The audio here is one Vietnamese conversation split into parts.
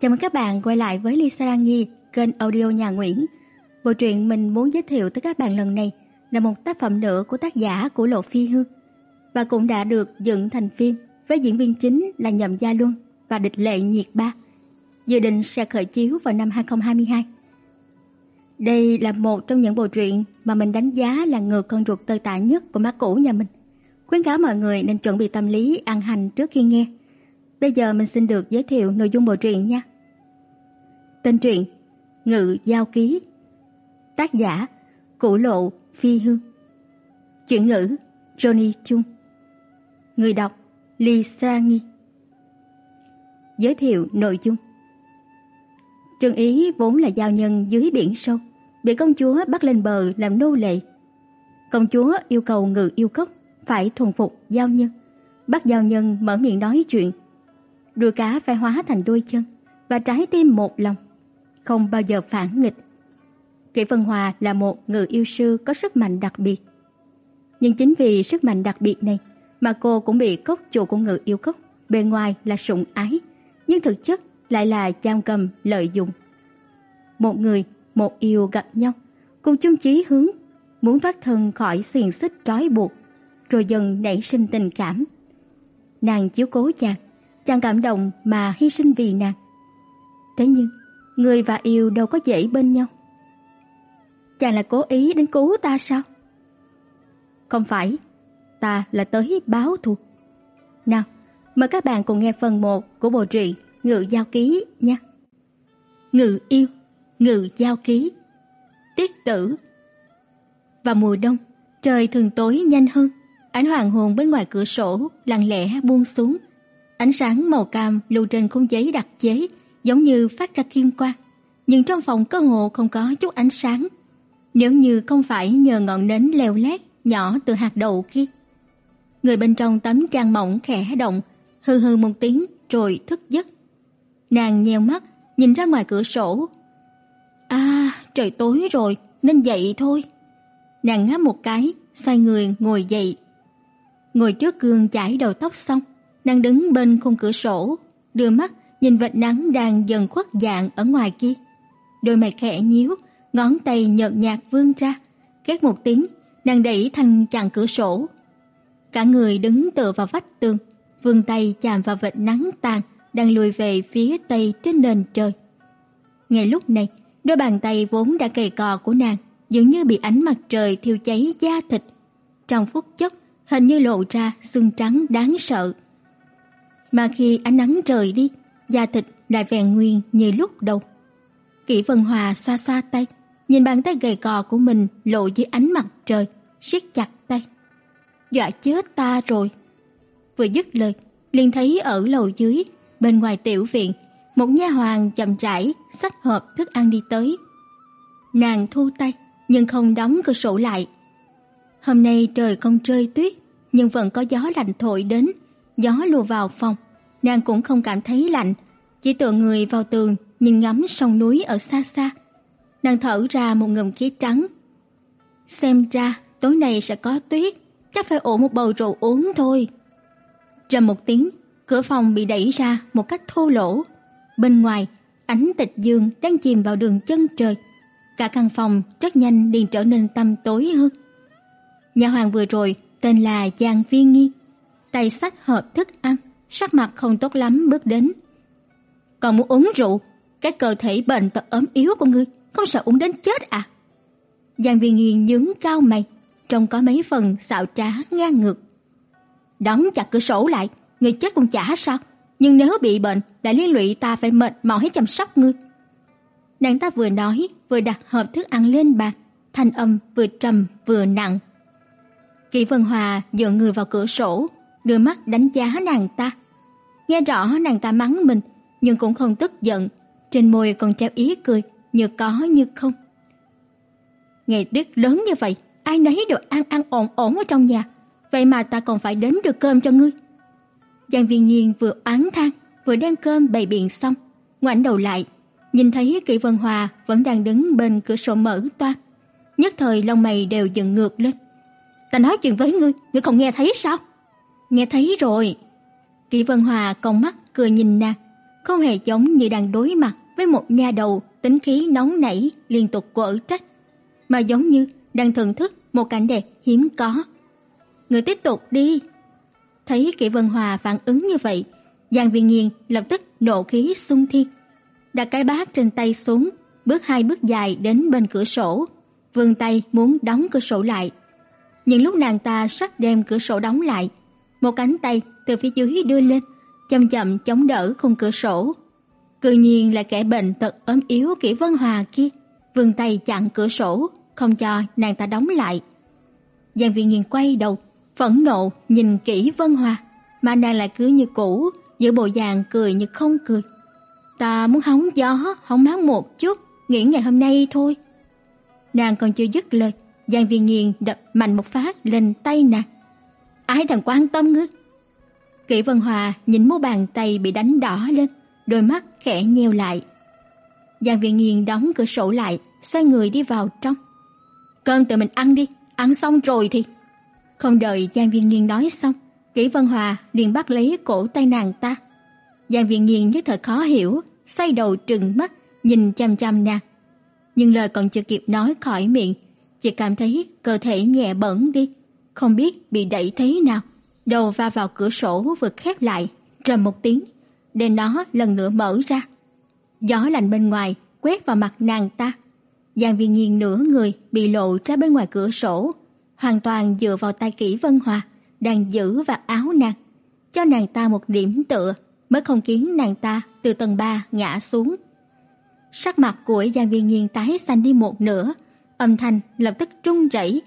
Chào mừng các bạn quay lại với Lisa Lan kênh audio nhà Nguyễn. Bộ truyện mình muốn giới thiệu tới các bạn lần này là một tác phẩm nữa của tác giả của Lộ Phi Hương và cũng đã được dựng thành phim với diễn viên chính là Nhậm Gia Luân và địch lệ Nhiệt Ba. Dự định sẽ khởi chiếu vào năm 2022. Đây là một trong những bộ truyện mà mình đánh giá là ngược con ruột tơi tả nhất của má cũ nhà mình. Khuyến cáo mọi người nên chuẩn bị tâm lý, ăn hành trước khi nghe. Bây giờ mình xin được giới thiệu nội dung bộ truyện nha. Tên truyện Ngự Giao Ký. Tác giả Củ Lộ Phi Hương. Chuyển ngữ Johnny Chung. Người đọc Lisa Nghi. Giới thiệu nội dung. Trương Ý vốn là giao nhân dưới biển sâu, Bị công chúa bắt lên bờ làm nô lệ. Công chúa yêu cầu ngự yêu cốc Phải thuần phục giao nhân, Bắt giao nhân mở miệng nói chuyện. Đuôi cá phải hóa thành đôi chân Và trái tim một lòng Không bao giờ phản nghịch. Kỷ Vân Hòa là một người yêu sư có sức mạnh đặc biệt. Nhưng chính vì sức mạnh đặc biệt này Mà cô cũng bị cốc chủ của ngự yêu cốc Bề ngoài là sủng ái Nhưng thực chất lại là giam cầm lợi dụng. Một người, một yêu gặp nhau Cùng chung chí hướng Muốn thoát thân khỏi xiềng xích trói buộc Rồi dần nảy sinh tình cảm. Nàng chiếu cố chàng chàng cảm động mà hy sinh vì nàng. Thế nhưng, người và yêu đâu có dễ bên nhau. Chàng là cố ý đến cứu ta sao? Không phải, ta là tới báo thù. Nào, mời các bạn cùng nghe phần 1 của bộ truyện Ngự Giao Ký nha. Ngự yêu, ngự giao ký, tiết tử. Vào mùa đông, trời thường tối nhanh hơn, ánh hoàng hôn bên ngoài cửa sổ lặng lẽ buông xuống, Ánh sáng màu cam lưu trên khung giấy đặc chế, giống như phát ra kim quang, nhưng trong phòng cơ hồ không có chút ánh sáng. Nếu như không phải nhờ ngọn nến leo lét nhỏ từ hạt đậu kia. Người bên trong tấm trang mỏng khẽ động, hừ hừ một tiếng rồi thức giấc. Nàng nheo mắt, nhìn ra ngoài cửa sổ. À, trời tối rồi, nên dậy thôi. Nàng ngáp một cái, xoay người ngồi dậy. Ngồi trước gương chải đầu tóc xong, Nàng đứng bên khung cửa sổ, đưa mắt nhìn vệt nắng đang dần khuất dạng ở ngoài kia. Đôi mày khẽ nhíu, ngón tay nhợt nhạt vươn ra, két một tiếng, nàng đẩy thành chặn cửa sổ. Cả người đứng tựa vào vách tường, vươn tay chạm vào vệt nắng tàn đang lùi về phía tây trên nền trời. Ngay lúc này, đôi bàn tay vốn đã cày cò của nàng dường như bị ánh mặt trời thiêu cháy da thịt. Trong phút chốc, hình như lộ ra xương trắng đáng sợ mà khi ánh nắng rời đi, da thịt lại vẹn nguyên như lúc đầu. Kỷ Vân Hòa xoa xoa tay, nhìn bàn tay gầy cò của mình lộ dưới ánh mặt trời, siết chặt tay. Dọa chết ta rồi. Vừa dứt lời, liền thấy ở lầu dưới, bên ngoài tiểu viện, một nha hoàn chậm rãi xách hộp thức ăn đi tới. Nàng thu tay, nhưng không đóng cửa sổ lại. Hôm nay trời không rơi tuyết, nhưng vẫn có gió lạnh thổi đến, gió lùa vào phòng, nàng cũng không cảm thấy lạnh, chỉ tựa người vào tường nhìn ngắm sông núi ở xa xa. Nàng thở ra một ngụm khí trắng. Xem ra tối nay sẽ có tuyết, chắc phải ủ một bầu rượu uống thôi. Rầm một tiếng, cửa phòng bị đẩy ra một cách thô lỗ. Bên ngoài, ánh tịch dương đang chìm vào đường chân trời. Cả căn phòng rất nhanh liền trở nên tăm tối hơn. Nhà hoàng vừa rồi tên là Giang Viên Nghi, tay sách hộp thức ăn, sắc mặt không tốt lắm bước đến. Còn muốn uống rượu, cái cơ thể bệnh tật ốm yếu của ngươi, không sợ uống đến chết à? Giang Viên Nghiên nhướng cao mày, trông có mấy phần xạo trá ngang ngược. Đóng chặt cửa sổ lại, ngươi chết cũng chả sao, nhưng nếu bị bệnh lại liên lụy ta phải mệt mỏi chăm sóc ngươi. Nàng ta vừa nói, vừa đặt hộp thức ăn lên bàn, thanh âm vừa trầm vừa nặng. Kỳ Vân Hòa dựa người vào cửa sổ, đưa mắt đánh giá nàng ta. Nghe rõ nàng ta mắng mình, nhưng cũng không tức giận, trên môi còn treo ý cười, như có như không. Ngày Đức lớn như vậy, ai nấy đều ăn ăn ổn ổn ở trong nhà, vậy mà ta còn phải đến được cơm cho ngươi. Giang Viên Nhiên vừa oán than, vừa đem cơm bày biện xong, ngoảnh đầu lại, nhìn thấy Kỷ Vân Hòa vẫn đang đứng bên cửa sổ mở toang, nhất thời lông mày đều dựng ngược lên. Ta nói chuyện với ngươi, ngươi không nghe thấy sao? Nghe thấy rồi. Kỷ Vân Hòa cong mắt cười nhìn nàng, không hề giống như đang đối mặt với một nhà đầu tính khí nóng nảy liên tục quở trách, mà giống như đang thưởng thức một cảnh đẹp hiếm có. Người tiếp tục đi. Thấy Kỷ Vân Hòa phản ứng như vậy, Giang Viên Nghiên lập tức nộ khí xung thiên, đặt cái bát trên tay xuống, bước hai bước dài đến bên cửa sổ, vươn tay muốn đóng cửa sổ lại. Nhưng lúc nàng ta sắp đem cửa sổ đóng lại, một cánh tay từ phía dưới đưa lên, chậm chậm chống đỡ khung cửa sổ. Cự nhiên là kẻ bệnh tật ốm yếu Kỷ Vân Hòa kia, vươn tay chặn cửa sổ, không cho nàng ta đóng lại. Giang Viên Nghiên quay đầu, phẫn nộ nhìn Kỷ Vân Hòa, mà nàng lại cứ như cũ, giữ bộ dạng cười như không cười. Ta muốn hóng gió, hóng mát một chút, nghỉ ngày hôm nay thôi. Nàng còn chưa dứt lời, Giang Viên Nghiên đập mạnh một phát lên tay nàng. Ai thằng quan tâm ngươi? Kỷ Vân Hòa nhìn mu bàn tay bị đánh đỏ lên, đôi mắt khẽ nheo lại. Giang Viên Nghiên đóng cửa sổ lại, xoay người đi vào trong. Cơm tự mình ăn đi, ăn xong rồi thì. Không đợi Giang Viên Nghiên nói xong, Kỷ Vân Hòa liền bắt lấy cổ tay nàng ta. Giang Viên Nghiên nhất thời khó hiểu, xoay đầu trừng mắt nhìn chăm chăm nàng. Nhưng lời còn chưa kịp nói khỏi miệng, chỉ cảm thấy cơ thể nhẹ bẩn đi, không biết bị đẩy thế nào, đầu va vào cửa sổ vừa khép lại, rầm một tiếng, để nó lần nữa mở ra. Gió lạnh bên ngoài quét vào mặt nàng ta. Giang Viên nghiêng nửa người bị lộ ra bên ngoài cửa sổ, hoàn toàn dựa vào tay Kỷ Vân Hòa đang giữ vạt áo nàng, cho nàng ta một điểm tựa mới không khiến nàng ta từ tầng 3 ngã xuống. Sắc mặt của Giang Viên nghiêng tái xanh đi một nửa, âm thanh lập tức run rẩy.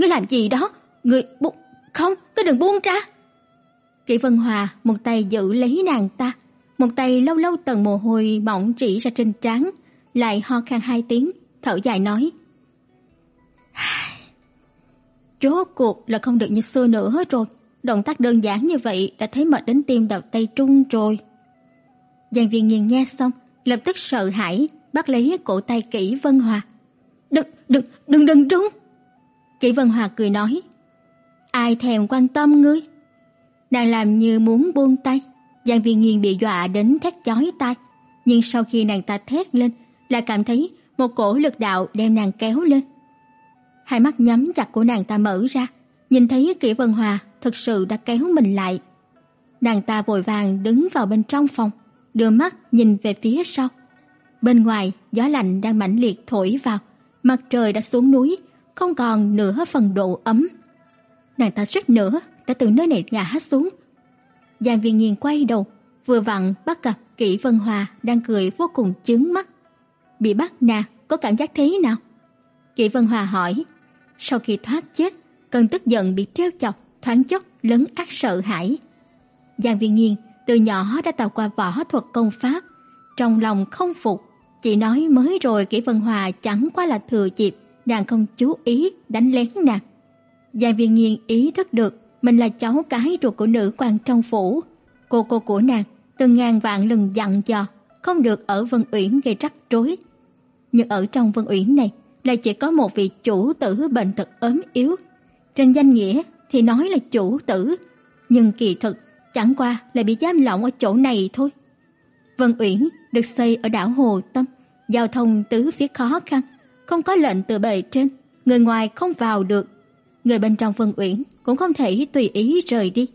"Ngươi, làm gì đó? Ngươi buông không, cứ đừng buông ra." Kỷ Vân Hòa một tay giữ lấy nàng ta, một tay lâu lâu tầng mồ hôi mỏng rỉ ra trên trán, lại ho khan hai tiếng, thở dài nói: Rốt cuộc là không được như xưa nữa hết rồi. Động tác đơn giản như vậy đã thấy mệt đến tim đập tay trung rồi. Giang Viên Nghiên nghe xong, lập tức sợ hãi, bắt lấy cổ tay Kỷ Vân Hòa. "Đừng, đừng, đừng đừng trung." Kỷ Vân Hòa cười nói, "Ai thèm quan tâm ngươi?" Nàng làm như muốn buông tay, Giang Viên Nghiên bị dọa đến thét chói tai, nhưng sau khi nàng ta thét lên, lại cảm thấy một cổ lực đạo đem nàng kéo lên. Hai mắt nhắm chặt của nàng ta mở ra, nhìn thấy Kỷ Vân Hòa thực sự đã kéo mình lại. Nàng ta vội vàng đứng vào bên trong phòng, đưa mắt nhìn về phía sau. Bên ngoài, gió lạnh đang mãnh liệt thổi vào, mặt trời đã xuống núi, không còn nửa phần độ ấm. Nàng ta suýt nữa đã từ nơi này ngã xuống. Giang Viên Nhiên quay đầu, vừa vặn bắt gặp Kỷ Vân Hòa đang cười vô cùng chướng mắt. Bị bắt nè, có cảm giác thế nào? Kỷ Vân Hòa hỏi. Sau khi thoát chết, cơn tức giận bị trêu chọc, thoáng chốc lấn ác sợ hãi. Giang Viên Nghiên từ nhỏ đã tạo qua võ thuật công pháp, trong lòng không phục, chỉ nói mới rồi Kỷ Vân Hòa chẳng qua là thừa dịp nàng không chú ý đánh lén nàng. Giang Viên Nghiên ý thức được mình là cháu cái ruột của nữ quan trong phủ, cô cô của nàng từng ngàn vạn lần dặn dò không được ở Vân Uyển gây rắc rối. Nhưng ở trong Vân Uyển này lại chỉ có một vị chủ tử bệnh tật ốm yếu. Trên danh nghĩa thì nói là chủ tử, nhưng kỳ thực chẳng qua là bị giam lỏng ở chỗ này thôi. Vân Uyển được xây ở đảo Hồ Tâm, giao thông tứ phía khó khăn, không có lệnh từ bề trên, người ngoài không vào được. Người bên trong Vân Uyển cũng không thể tùy ý rời đi.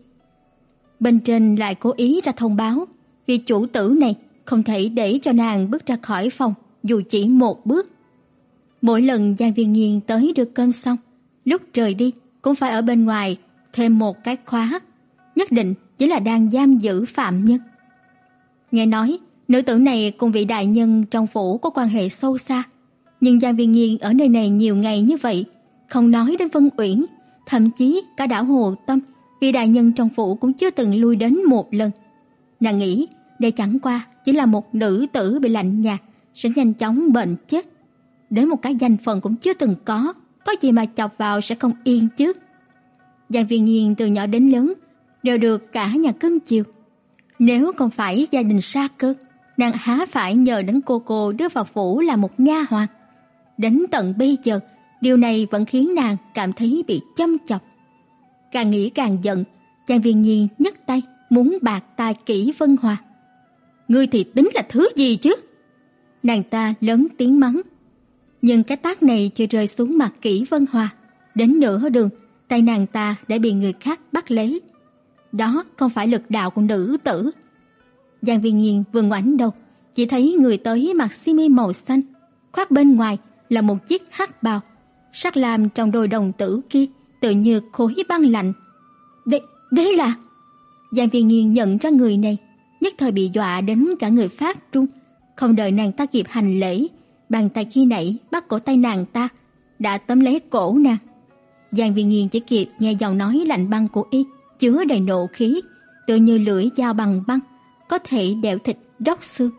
Bên trên lại cố ý ra thông báo, vì chủ tử này không thể để cho nàng bước ra khỏi phòng dù chỉ một bước. Mỗi lần Giang Viên Nghiên tới được cơm xong, lúc rời đi cũng phải ở bên ngoài thêm một cái khóa, nhất định chỉ là đang giam giữ phạm nhân. Nghe nói, nữ tử này cùng vị đại nhân trong phủ có quan hệ sâu xa, nhưng Giang Viên Nghiên ở nơi này nhiều ngày như vậy, không nói đến Vân Uyển, thậm chí cả đảo Hồ Tâm, vị đại nhân trong phủ cũng chưa từng lui đến một lần. Nàng nghĩ, đây chẳng qua chỉ là một nữ tử bị lạnh nhạt, sẽ nhanh chóng bệnh chết đến một cái danh phận cũng chưa từng có, có gì mà chọc vào sẽ không yên chứ. Giang Viên Nhiên từ nhỏ đến lớn đều được cả nhà cưng chiều. Nếu không phải gia đình xa cơ, nàng há phải nhờ đến cô cô đưa vào phủ là một nha hoàn. Đến tận bây giờ, điều này vẫn khiến nàng cảm thấy bị châm chọc. Càng nghĩ càng giận, Giang Viên Nhi nhấc tay muốn bạc tai kỹ Vân Hòa. ngươi thì tính là thứ gì chứ? Nàng ta lớn tiếng mắng. Nhưng cái tác này chưa rơi xuống mặt Kỷ Vân Hòa, đến nửa đường, tay nàng ta đã bị người khác bắt lấy. Đó không phải lực đạo của nữ tử. Giang Viên Nhi vừa ngoảnh đầu, chỉ thấy người tới mặc xi mi màu xanh, khoác bên ngoài là một chiếc hắc bào, sắc lam trong đôi đồng tử kia tự như khối băng lạnh. Đây, đây là Giang Viên Nghiên nhận ra người này, nhất thời bị dọa đến cả người phát trung, không đợi nàng ta kịp hành lễ, bàn tay khi nãy bắt cổ tay nàng ta, đã tóm lấy cổ nàng. Giang Viên Nghiên chỉ kịp nghe giọng nói lạnh băng của y, chứa đầy nộ khí, tự như lưỡi dao bằng băng, có thể đẽo thịt róc xương.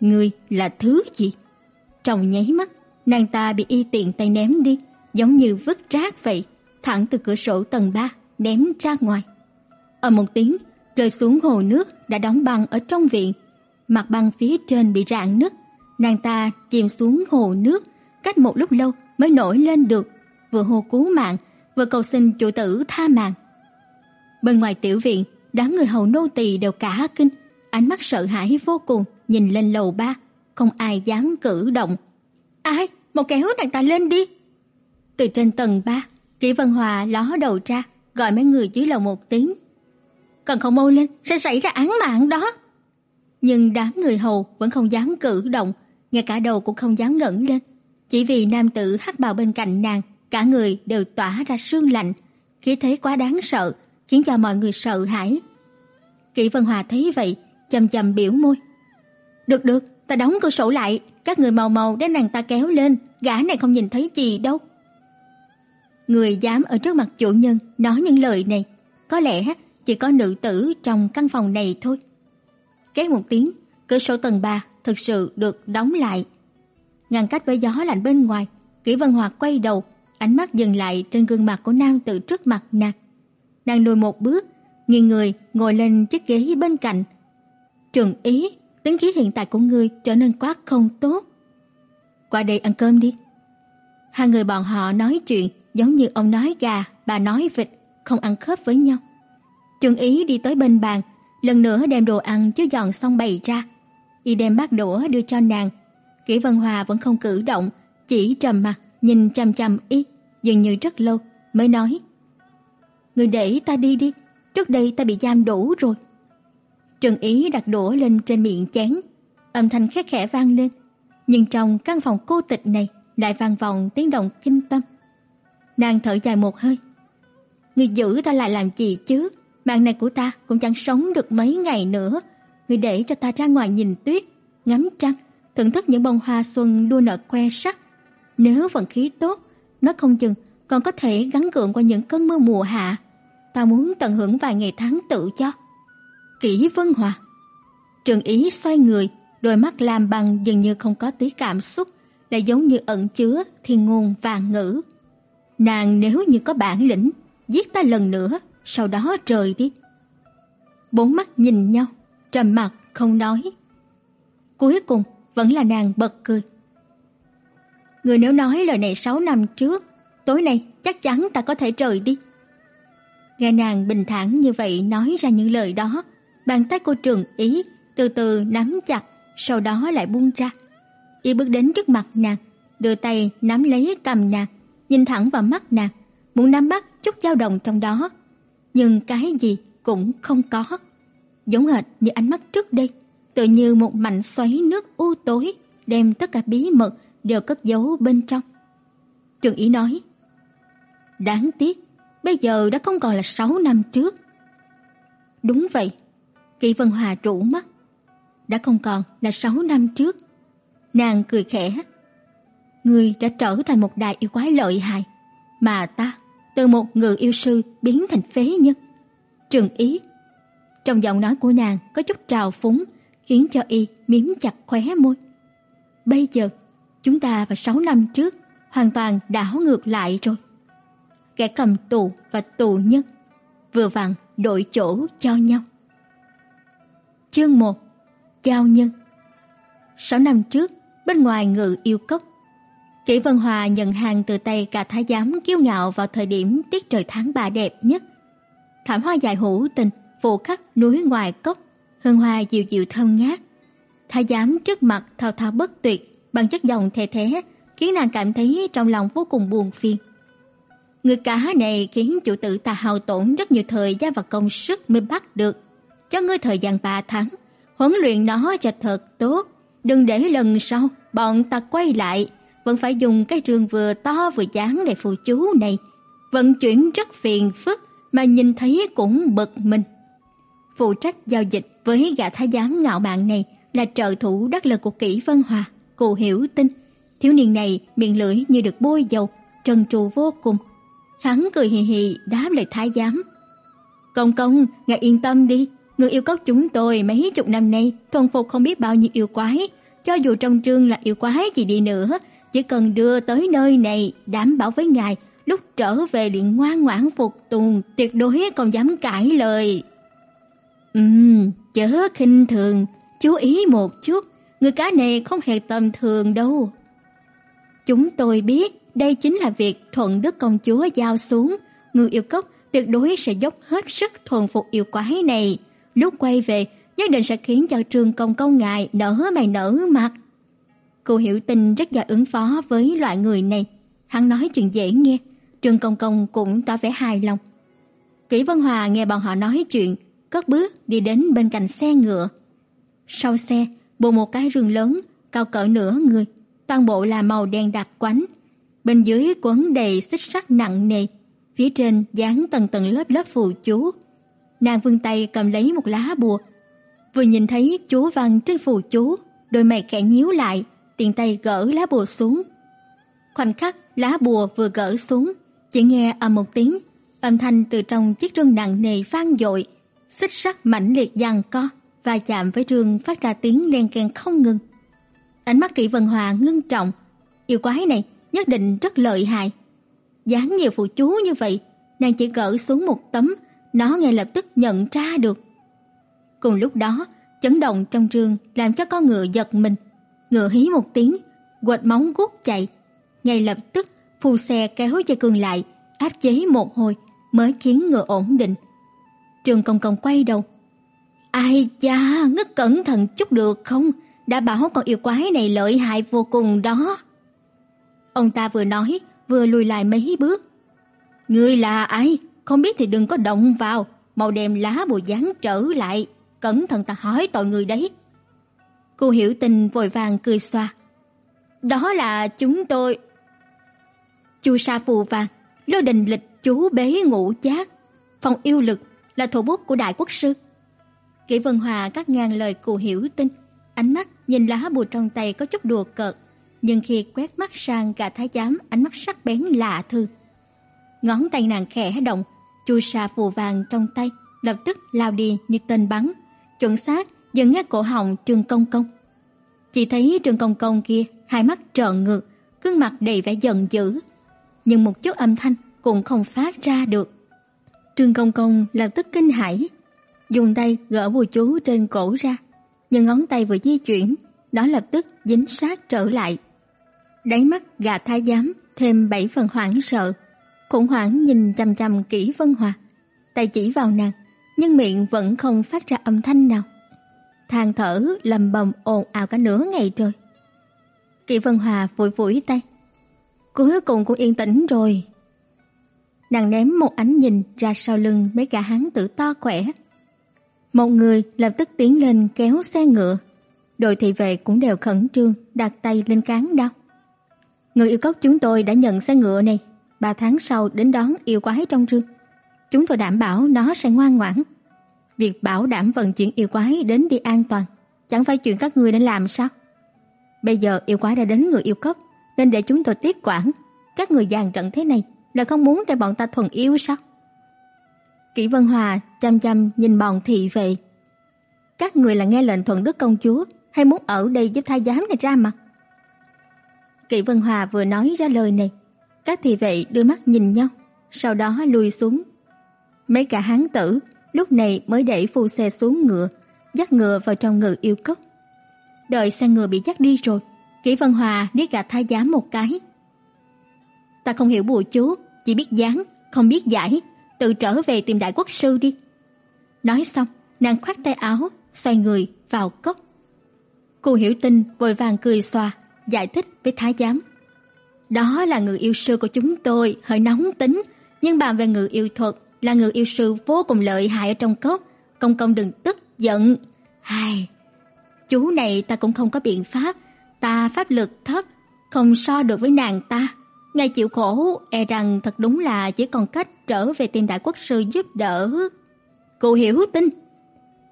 Ngươi là thứ gì? Trong nháy mắt, nàng ta bị y tiện tay ném đi, giống như vứt rác vậy, thẳng từ cửa sổ tầng 3 ném ra ngoài. Ở một tiếng, rơi xuống hồ nước đã đóng băng ở trong viện. Mặt băng phía trên bị rạn nứt, nàng ta chìm xuống hồ nước, cách một lúc lâu mới nổi lên được, vừa hô cứu mạng, vừa cầu xin chủ tử tha mạng. Bên ngoài tiểu viện, đám người hầu nô tỳ đều cả kinh, ánh mắt sợ hãi vô cùng nhìn lên lầu ba, không ai dám cử động. "Ai, một kéo nàng ta lên đi." Từ trên tầng 3, Kỷ Vân Hòa ló đầu ra, gọi mấy người dưới lầu một tiếng. "Cần không mau lên, sẽ xảy ra án mạng đó." Nhưng đám người hầu vẫn không dám cử động, ngay cả đầu cũng không dám ngẩng lên, chỉ vì nam tử hắc bào bên cạnh nàng, cả người đều tỏa ra sương lạnh, khí thế quá đáng sợ, khiến cho mọi người sợ hãi. Kỷ Vân Hòa thấy vậy, chậm chậm biểu môi. "Được được, ta đóng cửa sổ lại, các người mau mau đem nàng ta kéo lên, gã này không nhìn thấy gì đâu." Người dám ở trước mặt chủ nhân nói những lời này, có lẽ chỉ có nữ tử trong căn phòng này thôi. Két một tiếng, cửa sổ tầng 3 thực sự được đóng lại. Ngăn cách với gió lạnh bên ngoài, Kỷ Vân hoạt quay đầu, ánh mắt dừng lại trên gương mặt của nam tử trước mặt nàng. Nàng lùi một bước, nghiêng người ngồi lên chiếc ghế bên cạnh. Trường ý, tính khí hiện tại của ngươi trở nên quá không tốt. Qua đây ăn cơm đi. Hai người bọn họ nói chuyện giống như ông nói gà, bà nói vịt, không ăn khớp với nhau. Trường ý đi tới bên bàn, lần nữa đem đồ ăn chưa dọn xong bày ra. Y đem bát đũa đưa cho nàng. Kỷ Vân Hòa vẫn không cử động, chỉ trầm mặt nhìn chằm chằm y, dường như rất lâu mới nói: "Người để ta đi đi, trước đây ta bị giam đủ rồi." Trần Ý đặt đũa lên trên miệng chén, âm thanh khẽ khẽ vang lên, nhưng trong căn phòng cô tịch này lại vang vọng tiếng động kinh tâm. Nàng thở dài một hơi. Người giữ ta lại làm gì chứ? Mạng này của ta cũng chẳng sống được mấy ngày nữa. Người để cho ta ra ngoài nhìn tuyết, ngắm trăng, thưởng thức những bông hoa xuân đua nở khoe sắc. Nếu vận khí tốt, nó không chừng còn có thể gắn gượng qua những cơn mưa mùa hạ. Ta muốn tận hưởng vài ngày tháng tự do. Kỷ Vân Hòa. Trường Ý xoay người, đôi mắt lam bằng dường như không có tí cảm xúc, lại giống như ẩn chứa thiên ngôn vàng ngữ. Nàng nếu như có bản lĩnh, giết ta lần nữa, sau đó rời đi. Bốn mắt nhìn nhau, trầm mặc không nói. Cuối cùng vẫn là nàng bật cười. Người nếu nói lời này 6 năm trước, tối nay chắc chắn ta có thể rời đi. Nghe nàng bình thản như vậy nói ra những lời đó, bàn tay cô Trường Ý từ từ nắm chặt, sau đó lại buông ra. Y bước đến trước mặt nàng, đưa tay nắm lấy cầm nàng, nhìn thẳng vào mắt nàng, muốn nắm bắt chút dao động trong đó, nhưng cái gì cũng không có. Giống hệt như ánh mắt trước đây, tự như một mảnh xoáy nước u tối, đem tất cả bí mật đều cất giấu bên trong. Trường Ý nói: "Đáng tiếc, bây giờ đã không còn là 6 năm trước." Đúng vậy, Kỷ Vân Hòa trụ mắt. Đã không còn là 6 năm trước. Nàng cười khẽ. Ngươi đã trở thành một đại yêu quái lợi hại, mà ta từ một ngự yêu sư biến thành phế nhân. Trường ý. Trong giọng nói của nàng có chút trào phúng, khiến cho y miếm chặt khóe môi. Bây giờ, chúng ta và 6 năm trước hoàn toàn đảo ngược lại rồi. Kẻ cầm tù và tù nhân vừa vặn đổi chỗ cho nhau. Chương 1: Giao nhân. 6 năm trước, bên ngoài ngự yêu cốc, Kỷ Vân Hòa nhận hàng từ tay cả thái giám kiêu ngạo vào thời điểm tiết trời tháng 3 đẹp nhất. Thảm hoa dài hữu tình phủ khắp núi ngoài cốc, hương hoa dịu dịu thơm ngát. Thái giám trước mặt thao thao bất tuyệt, bằng chất giọng thề thế, khiến nàng cảm thấy trong lòng vô cùng buồn phiền. Người cá này khiến chủ tử ta hao tổn rất nhiều thời gian và công sức mới bắt được. Cho ngươi thời gian 3 tháng, huấn luyện nó cho thật tốt. Đừng để lần sau bọn ta quay lại, vẫn phải dùng cái rương vừa to vừa dáng để phù chú này. Vận chuyển rất phiền phức mà nhìn thấy cũng bực mình. Phụ trách giao dịch với gã thái giám ngạo mạn này là trợ thủ đắc lực của Kỷ Vân Hòa, cô hiểu tin. Thiếu niên này miệng lưỡi như được bôi dầu, trần trù vô cùng. Hắn cười hì hì đáp lời thái giám. Công công, ngài yên tâm đi, người yêu cốc chúng tôi mấy chục năm nay thuần phục không biết bao nhiêu yêu quái. Cho dù trong trương là yêu quái gì đi nữa, chỉ cần đưa tới nơi này đảm bảo với ngài lúc trở về liền ngoan ngoãn phục tùng, tuyệt đối không dám cãi lời. Ừm, chớ khinh thường, chú ý một chút, người cá này không hề tầm thường đâu. Chúng tôi biết đây chính là việc thuận đức công chúa giao xuống, người yêu cốc tuyệt đối sẽ dốc hết sức thuần phục yêu quái này. Lúc quay về, nhất định sẽ khiến cho trường công công ngài nở mày nở mặt. Cô hiểu tình rất giỏi ứng phó với loại người này. Hắn nói chuyện dễ nghe, Trương Công Công cũng tỏ vẻ hài lòng. Kỷ Vân Hòa nghe bọn họ nói chuyện, cất bước đi đến bên cạnh xe ngựa. Sau xe, bộ một cái rương lớn, cao cỡ nửa người, toàn bộ là màu đen đặc quánh. Bên dưới quấn đầy xích sắt nặng nề, phía trên dán tầng tầng lớp lớp phù chú. Nàng vươn tay cầm lấy một lá bùa, vừa nhìn thấy chú văn trên phù chú, đôi mày khẽ nhíu lại, tiện tay gỡ lá bùa xuống. Khoảnh khắc lá bùa vừa gỡ xuống, chỉ nghe ầm một tiếng, âm thanh từ trong chiếc rương nặng nề vang dội, xích sắt mãnh liệt giằng co và chạm với rương phát ra tiếng len keng không ngừng. Ánh mắt Kỷ Vân Hòa ngưng trọng, yêu quái này nhất định rất lợi hại. Dán nhiều phụ chú như vậy, nàng chỉ gỡ xuống một tấm, nó ngay lập tức nhận ra được. Cùng lúc đó, chấn động trong rương làm cho con ngựa giật mình. Ngựa hí một tiếng, quệt móng guốc chạy. Ngay lập tức, phù xe kéo dây cương lại, áp chế một hồi mới khiến ngựa ổn định. Trường Công Công quay đầu. Ai cha, ngất cẩn thận chút được không? Đã bảo con yêu quái này lợi hại vô cùng đó. Ông ta vừa nói, vừa lùi lại mấy bước. Ngươi là ai? Không biết thì đừng có động vào, mau đem lá bùa dán trở lại, cẩn thận ta hỏi tội người đấy. Cô hiểu tình vội vàng cười xoa. Đó là chúng tôi. Chu sa phù vàng, lô đình lịch chú bế ngủ giác phòng yêu lực là thủ bút của đại quốc sư. Kỷ Vân Hòa cắt ngang lời cô hiểu tình ánh mắt nhìn lá bùa trong tay có chút đùa cợt, nhưng khi quét mắt sang cả thái giám, ánh mắt sắc bén lạ thường. Ngón tay nàng khẽ động, chu sa phù vàng trong tay lập tức lao đi như tên bắn, chuẩn xác dừng ngay cổ họng Trương Công Công. Chỉ thấy Trương Công Công kia hai mắt trợn ngược, gương mặt đầy vẻ giận dữ, nhưng một chút âm thanh cũng không phát ra được. Trương Công Công lập tức kinh hãi, dùng tay gỡ bùa chú trên cổ ra, nhưng ngón tay vừa di chuyển, nó lập tức dính sát trở lại. Đáy mắt gà thái giám thêm bảy phần hoảng sợ, khủng hoảng nhìn chằm chằm kỹ Vân Hòa, tay chỉ vào nàng, nhưng miệng vẫn không phát ra âm thanh nào. Than thở lầm bầm ồn ào cả nửa ngày trời. Kỷ Vân Hòa vội vội tay. Cuối cùng cũng yên tĩnh rồi. Nàng ném một ánh nhìn ra sau lưng mấy gã hắn tử to khỏe. Một người lập tức tiến lên kéo xe ngựa. Đội thị vệ cũng đều khẩn trương đặt tay lên cán đao. Người yêu cốc chúng tôi đã nhận xe ngựa này, ba tháng sau đến đón yêu quái trong rương. Chúng tôi đảm bảo nó sẽ ngoan ngoãn. Việc bảo đảm vận chuyển yêu quái đến đi an toàn, chẳng phải chuyện các ngươi đã làm sao? Bây giờ yêu quái đã đến người yêu cấp, nên để chúng tôi tiếp quản. Các người dàn trận thế này là không muốn để bọn ta thuần yêu sao? Kỷ Vân Hòa chăm chăm nhìn bọn thị vệ. Các người là nghe lệnh thuận đức công chúa hay muốn ở đây giúp thái giám này ra mặt? Kỷ Vân Hòa vừa nói ra lời này, các thị vệ đưa mắt nhìn nhau, sau đó lùi xuống. Mấy cả hán tử lúc này mới đẩy phu xe xuống ngựa, dắt ngựa vào trong ngự yêu cốc. Đợi xe ngựa bị dắt đi rồi, Kỷ Vân Hòa liếc gạt thái giám một cái. Ta không hiểu bùa chú, chỉ biết dán, không biết giải, tự trở về tìm đại quốc sư đi. Nói xong, nàng khoát tay áo, xoay người vào cốc. Cô hiểu tin vội vàng cười xòa, giải thích với thái giám. Đó là người yêu sư của chúng tôi, hơi nóng tính, nhưng bàn về người yêu thuật là người yêu sư vô cùng lợi hại ở trong cốc, công công đừng tức giận. Hai, chú này ta cũng không có biện pháp, ta pháp lực thấp, không so được với nàng ta. Ngài chịu khổ, e rằng thật đúng là chỉ còn cách trở về tìm đại quốc sư giúp đỡ. Cô hiểu tin.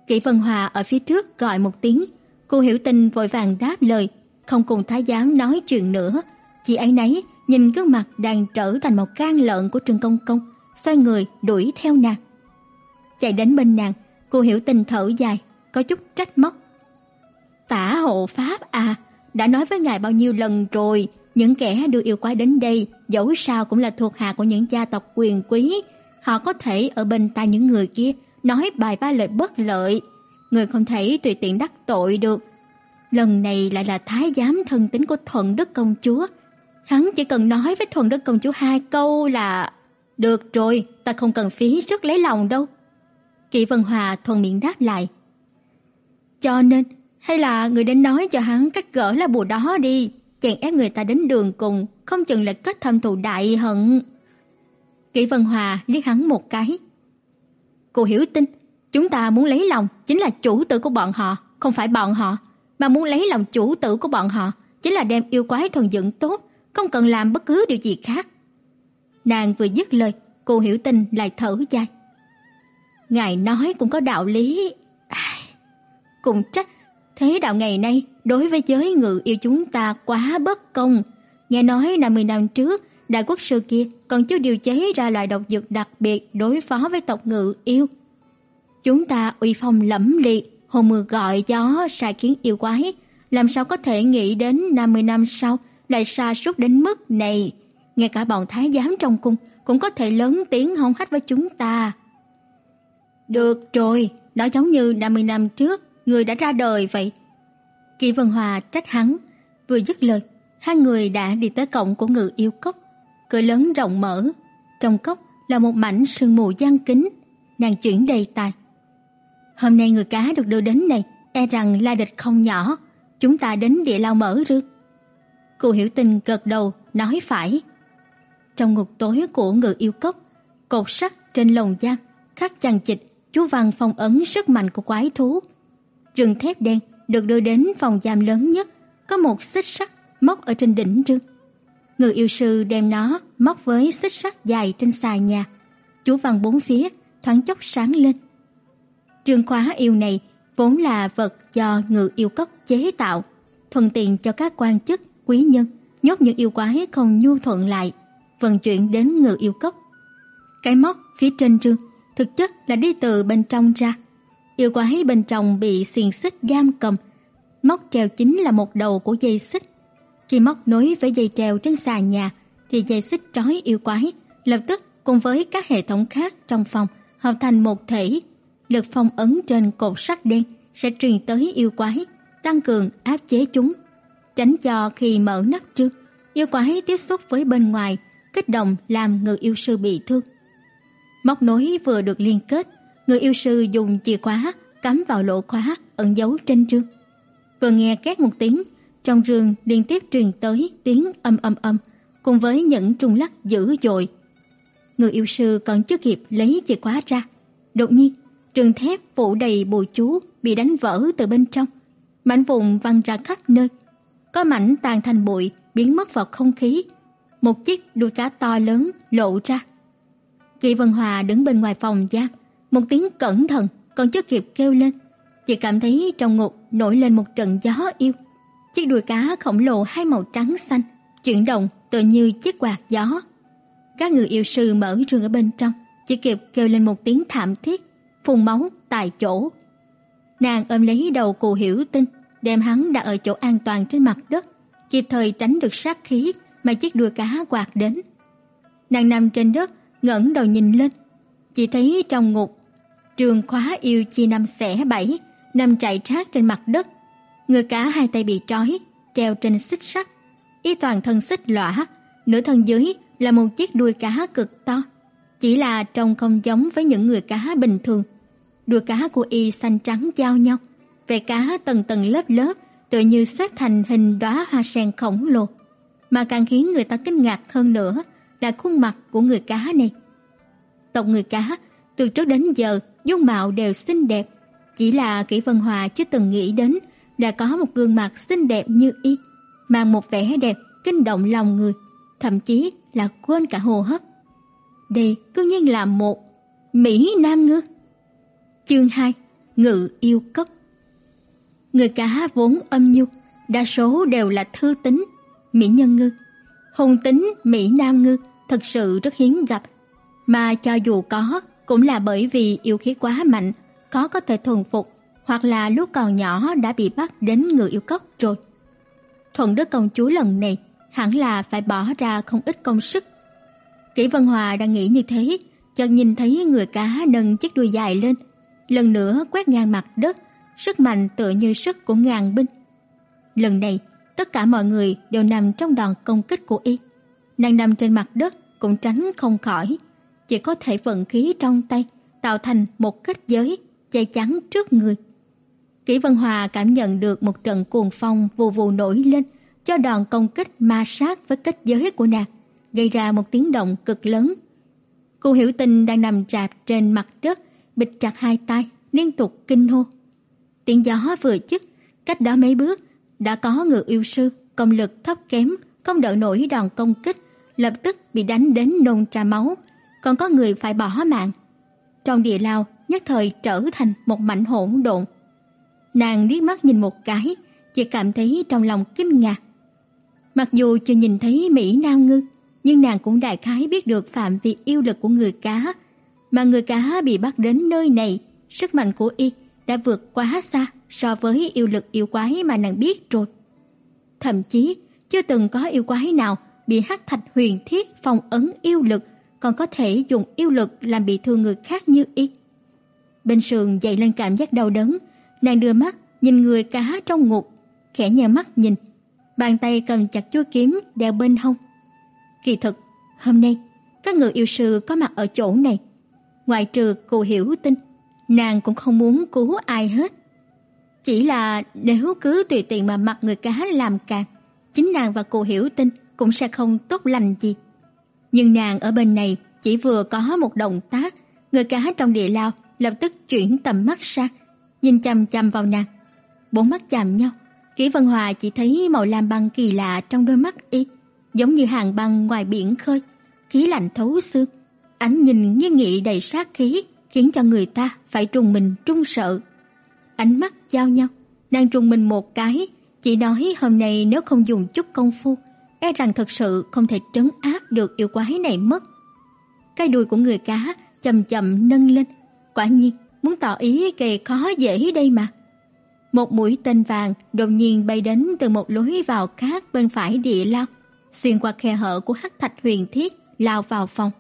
Kỷ Vân Hòa ở phía trước gọi một tiếng, cô hiểu tin vội vàng đáp lời, không cùng thái giám nói chuyện nữa. Chị ấy nấy nhìn gương mặt đang trở thành một can lợn của Trừng Công Công, xoay người đuổi theo nàng. Chạy đến bên nàng, cô hiểu tình thở dài, có chút trách móc. Tả hộ pháp à, đã nói với ngài bao nhiêu lần rồi, những kẻ đưa yêu quái đến đây dẫu sao cũng là thuộc hạ của những gia tộc quyền quý, họ có thể ở bên tai những người kia nói bài ba lời bất lợi, người không thể tùy tiện đắc tội được. Lần này lại là thái giám thân tín của Thuận Đức công chúa. Hắn chỉ cần nói với thuần Đức công chúa hai câu là được rồi, ta không cần phí sức lấy lòng đâu. Kỷ Vân Hòa thuận miệng đáp lại. Cho nên, hay là người đến nói cho hắn cách gỡ là bùa đó đi, chèn ép người ta đến đường cùng, không chừng là kết thâm thù đại hận. Kỷ Vân Hòa liếc hắn một cái. Cô hiểu tin, chúng ta muốn lấy lòng chính là chủ tử của bọn họ, không phải bọn họ, mà muốn lấy lòng chủ tử của bọn họ chính là đem yêu quái thuần dựng tốt, không cần làm bất cứ điều gì khác. Nàng vừa dứt lời, cô hiểu tình lại thở dài. Ngài nói cũng có đạo lý. Ai... Cũng trách, thế đạo ngày nay đối với giới ngự yêu chúng ta quá bất công. Nghe nói 50 năm trước, đại quốc sư kia còn chưa điều chế ra loại độc dược đặc biệt đối phó với tộc ngự yêu. Chúng ta uy phong lẫm liệt, hồn mưa gọi gió sai khiến yêu quái, làm sao có thể nghĩ đến 50 năm sau lại sa sút đến mức này. Ngay cả bọn thái giám trong cung cũng có thể lớn tiếng hống hách với chúng ta. Được rồi, đó giống như 50 năm trước người đã ra đời vậy. Kỳ Vân Hòa trách hắn, vừa dứt lời, hai người đã đi tới cổng của ngự yêu cốc. Cửa lớn rộng mở, trong cốc là một mảnh sương mù giăng kín, nàng chuyển đầy tài. Hôm nay người cá được đưa đến này, e rằng la địch không nhỏ, chúng ta đến địa lao mở rư. Cô hiểu tình gật đầu, nói phải. Trong ngục tối của ngự yêu cốc, cột sắt trên lồng giam, khắc chằng chịch chú văn phong ấn sức mạnh của quái thú. Rừng thép đen được đưa đến phòng giam lớn nhất, có một xích sắt móc ở trên đỉnh rừng. Người yêu sư đem nó móc với xích sắt dài trên xà nhà. Chú văn bốn phía thoáng chốc sáng lên. Trường khóa yêu này vốn là vật do ngự yêu cốc chế tạo, thuận tiện cho các quan chức, quý nhân nhốt những yêu quái không nhu thuận lại, vận chuyển đến ngự yêu cốc. Cái móc phía trên rương thực chất là đi từ bên trong ra. Yêu quái bên trong bị xiềng xích giam cầm, móc treo chính là một đầu của dây xích. Khi móc nối với dây treo trên xà nhà thì dây xích trói yêu quái lập tức cùng với các hệ thống khác trong phòng hợp thành một thể. Lực phong ấn trên cột sắt đen sẽ truyền tới yêu quái, tăng cường áp chế chúng, tránh cho khi mở nắp trước yêu quái tiếp xúc với bên ngoài, kích động làm người yêu sư bị thương. Móc nối vừa được liên kết, người yêu sư dùng chìa khóa cắm vào lỗ khóa ẩn giấu trên trương. Vừa nghe két một tiếng, trong rương liên tiếp truyền tới tiếng âm âm âm, cùng với những trung lắc dữ dội. Người yêu sư còn chưa kịp lấy chìa khóa ra, đột nhiên, trường thép phủ đầy bùa chú bị đánh vỡ từ bên trong, mảnh vụn văng ra khắp nơi. Có mảnh tàn thành bụi biến mất vào không khí, một chiếc đuôi cá to lớn lộ ra Kỳ Vân Hòa đứng bên ngoài phòng giam, một tiếng cẩn thận còn chưa kịp kêu lên, chỉ cảm thấy trong ngục nổi lên một trận gió yêu. Chiếc đuôi cá khổng lồ hai màu trắng xanh chuyển động tựa như chiếc quạt gió. Các người yêu sư mở rương ở bên trong, chỉ kịp kêu lên một tiếng thảm thiết, phun máu tại chỗ. Nàng ôm lấy đầu Cù Hiểu Tinh, đem hắn đặt ở chỗ an toàn trên mặt đất, kịp thời tránh được sát khí mà chiếc đuôi cá quạt đến. Nàng nằm trên đất, ngẩng đầu nhìn lên, chỉ thấy trong ngục, trường khóa yêu chi năm xẻ bảy, nằm chạy rác trên mặt đất. Người cá hai tay bị trói, treo trên xích sắt, y toàn thân xích lõa, nửa thân dưới là một chiếc đuôi cá cực to, chỉ là trông không giống với những người cá bình thường. đuôi cá của y xanh trắng giao nhau, vẻ cá tầng tầng lớp lớp, tựa như xếp thành hình đóa hoa sen khổng lồ. Mà càng khiến người ta kinh ngạc hơn nữa là khuôn mặt của người cá này. Tộc người cá từ trước đến giờ dung mạo đều xinh đẹp, chỉ là Kỷ Vân Hòa chưa từng nghĩ đến là có một gương mặt xinh đẹp như y, mang một vẻ đẹp kinh động lòng người, thậm chí là quên cả hô hấp. Đây cư nhiên là một Mỹ Nam Ngư. Chương 2: Ngự yêu cốc. Người cá vốn âm nhu, đa số đều là thư tính, mỹ nhân ngư. Hùng tính Mỹ Nam Ngư thật sự rất hiếm gặp, mà cho dù có cũng là bởi vì yêu khí quá mạnh, có có thể thuần phục hoặc là lúc còn nhỏ đã bị bắt đến người yêu cốc rồi. Thuận Đức công chúa lần này hẳn là phải bỏ ra không ít công sức. Kỷ Vân Hòa đang nghĩ như thế, chợt nhìn thấy người cá nâng chiếc đuôi dài lên, lần nữa quét ngang mặt đất, sức mạnh tựa như sức của ngàn binh. Lần này, tất cả mọi người đều nằm trong đòn công kích của y. Nàng nằm trên mặt đất cũng tránh không khỏi, chỉ có thể vận khí trong tay tạo thành một kết giới che chắn trước người. Kỷ Vân Hòa cảm nhận được một trận cuồng phong vù vù nổi lên, cho đòn công kích ma sát với kết giới của nàng, gây ra một tiếng động cực lớn. Cô Hiểu Tình đang nằm rạp trên mặt đất, bịt chặt hai tay, liên tục kinh hô. Tiếng gió vừa dứt, cách đó mấy bước đã có người yêu sư công lực thấp kém, không đỡ nổi đòn công kích, lập tức bị đánh đến nôn ra máu, còn có người phải bỏ mạng. Trong địa lao nhất thời trở thành một mảnh hỗn độn. Nàng liếc mắt nhìn một cái, chỉ cảm thấy trong lòng kinh ngạc. Mặc dù chưa nhìn thấy Mỹ Nam Ngư, nhưng nàng cũng đại khái biết được phạm vi yêu lực của người cá, mà người cá bị bắt đến nơi này, sức mạnh của y đã vượt quá xa so với yêu lực yêu quái mà nàng biết rồi. Thậm chí, chưa từng có yêu quái nào bị hắc thạch huyền thiết phong ấn yêu lực, còn có thể dùng yêu lực làm bị thương người khác như y. Bên sườn dậy lên cảm giác đau đớn, nàng đưa mắt nhìn người cá trong ngục, khẽ nhè mắt nhìn, bàn tay cầm chặt chuôi kiếm đeo bên hông. Kỳ thực, hôm nay các người yêu sư có mặt ở chỗ này, ngoại trừ cô hiểu tinh nàng cũng không muốn cứu ai hết. Chỉ là nếu cứ tùy tiện mà mặc người cá làm càng, chính nàng và cô hiểu tin cũng sẽ không tốt lành gì. Nhưng nàng ở bên này chỉ vừa có một động tác, người cá trong địa lao lập tức chuyển tầm mắt sang, nhìn chằm chằm vào nàng. Bốn mắt chạm nhau, Kỷ Vân Hòa chỉ thấy màu lam băng kỳ lạ trong đôi mắt y, giống như hàng băng ngoài biển khơi, khí lạnh thấu xương, ánh nhìn như nghị đầy sát khí, khiến cho người ta phải trùng mình trung sợ. Ánh mắt giao nhau, nàng trùng mình một cái, chỉ nói hôm nay nếu không dùng chút công phu, e rằng thật sự không thể trấn áp được yêu quái này mất. Cái đuôi của người cá chậm chậm nâng lên, quả nhiên muốn tỏ ý kề khó dễ đây mà. Một mũi tên vàng đột nhiên bay đến từ một lối vào khác bên phải địa lao, xuyên qua khe hở của hắc thạch huyền thiết lao vào phòng.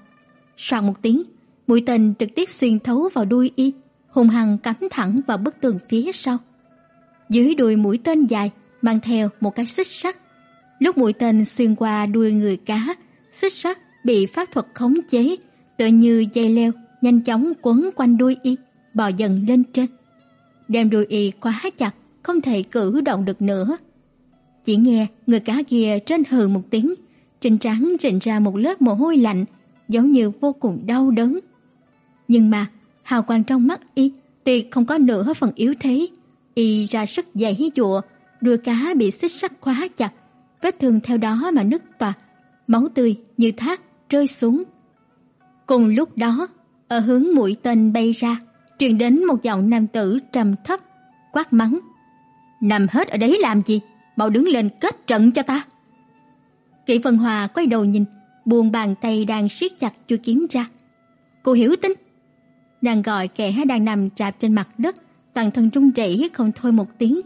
Soạn một tiếng, mũi tên trực tiếp xuyên thấu vào đuôi y, hùng hăng cắm thẳng vào bức tường phía sau. Dưới đuôi mũi tên dài mang theo một cái xích sắt. Lúc mũi tên xuyên qua đuôi người cá, xích sắt bị pháp thuật khống chế, tựa như dây leo nhanh chóng quấn quanh đuôi y, bò dần lên trên. Đem đuôi y quá chặt, không thể cử động được nữa. Chỉ nghe người cá kia trên hừ một tiếng, trên trán rịn ra một lớp mồ hôi lạnh, giống như vô cùng đau đớn. Nhưng mà, hào quang trong mắt y tuyệt không có nửa phần yếu thế, y ra sức giãy giụa, đuôi cá bị xích sắt khóa chặt, vết thương theo đó mà nứt toạc, máu tươi như thác rơi xuống. Cùng lúc đó, ở hướng mũi tên bay ra, truyền đến một giọng nam tử trầm thấp, quát mắng: "Nằm hết ở đấy làm gì? Mau đứng lên kết trận cho ta." Kỷ Vân Hòa quay đầu nhìn, buông bàn tay đang siết chặt chuôi kiếm ra. "Cô hiểu tính." Nàng gọi kẻ đang nằm rạp trên mặt đất, toàn thân run rẩy không thôi một tiếng.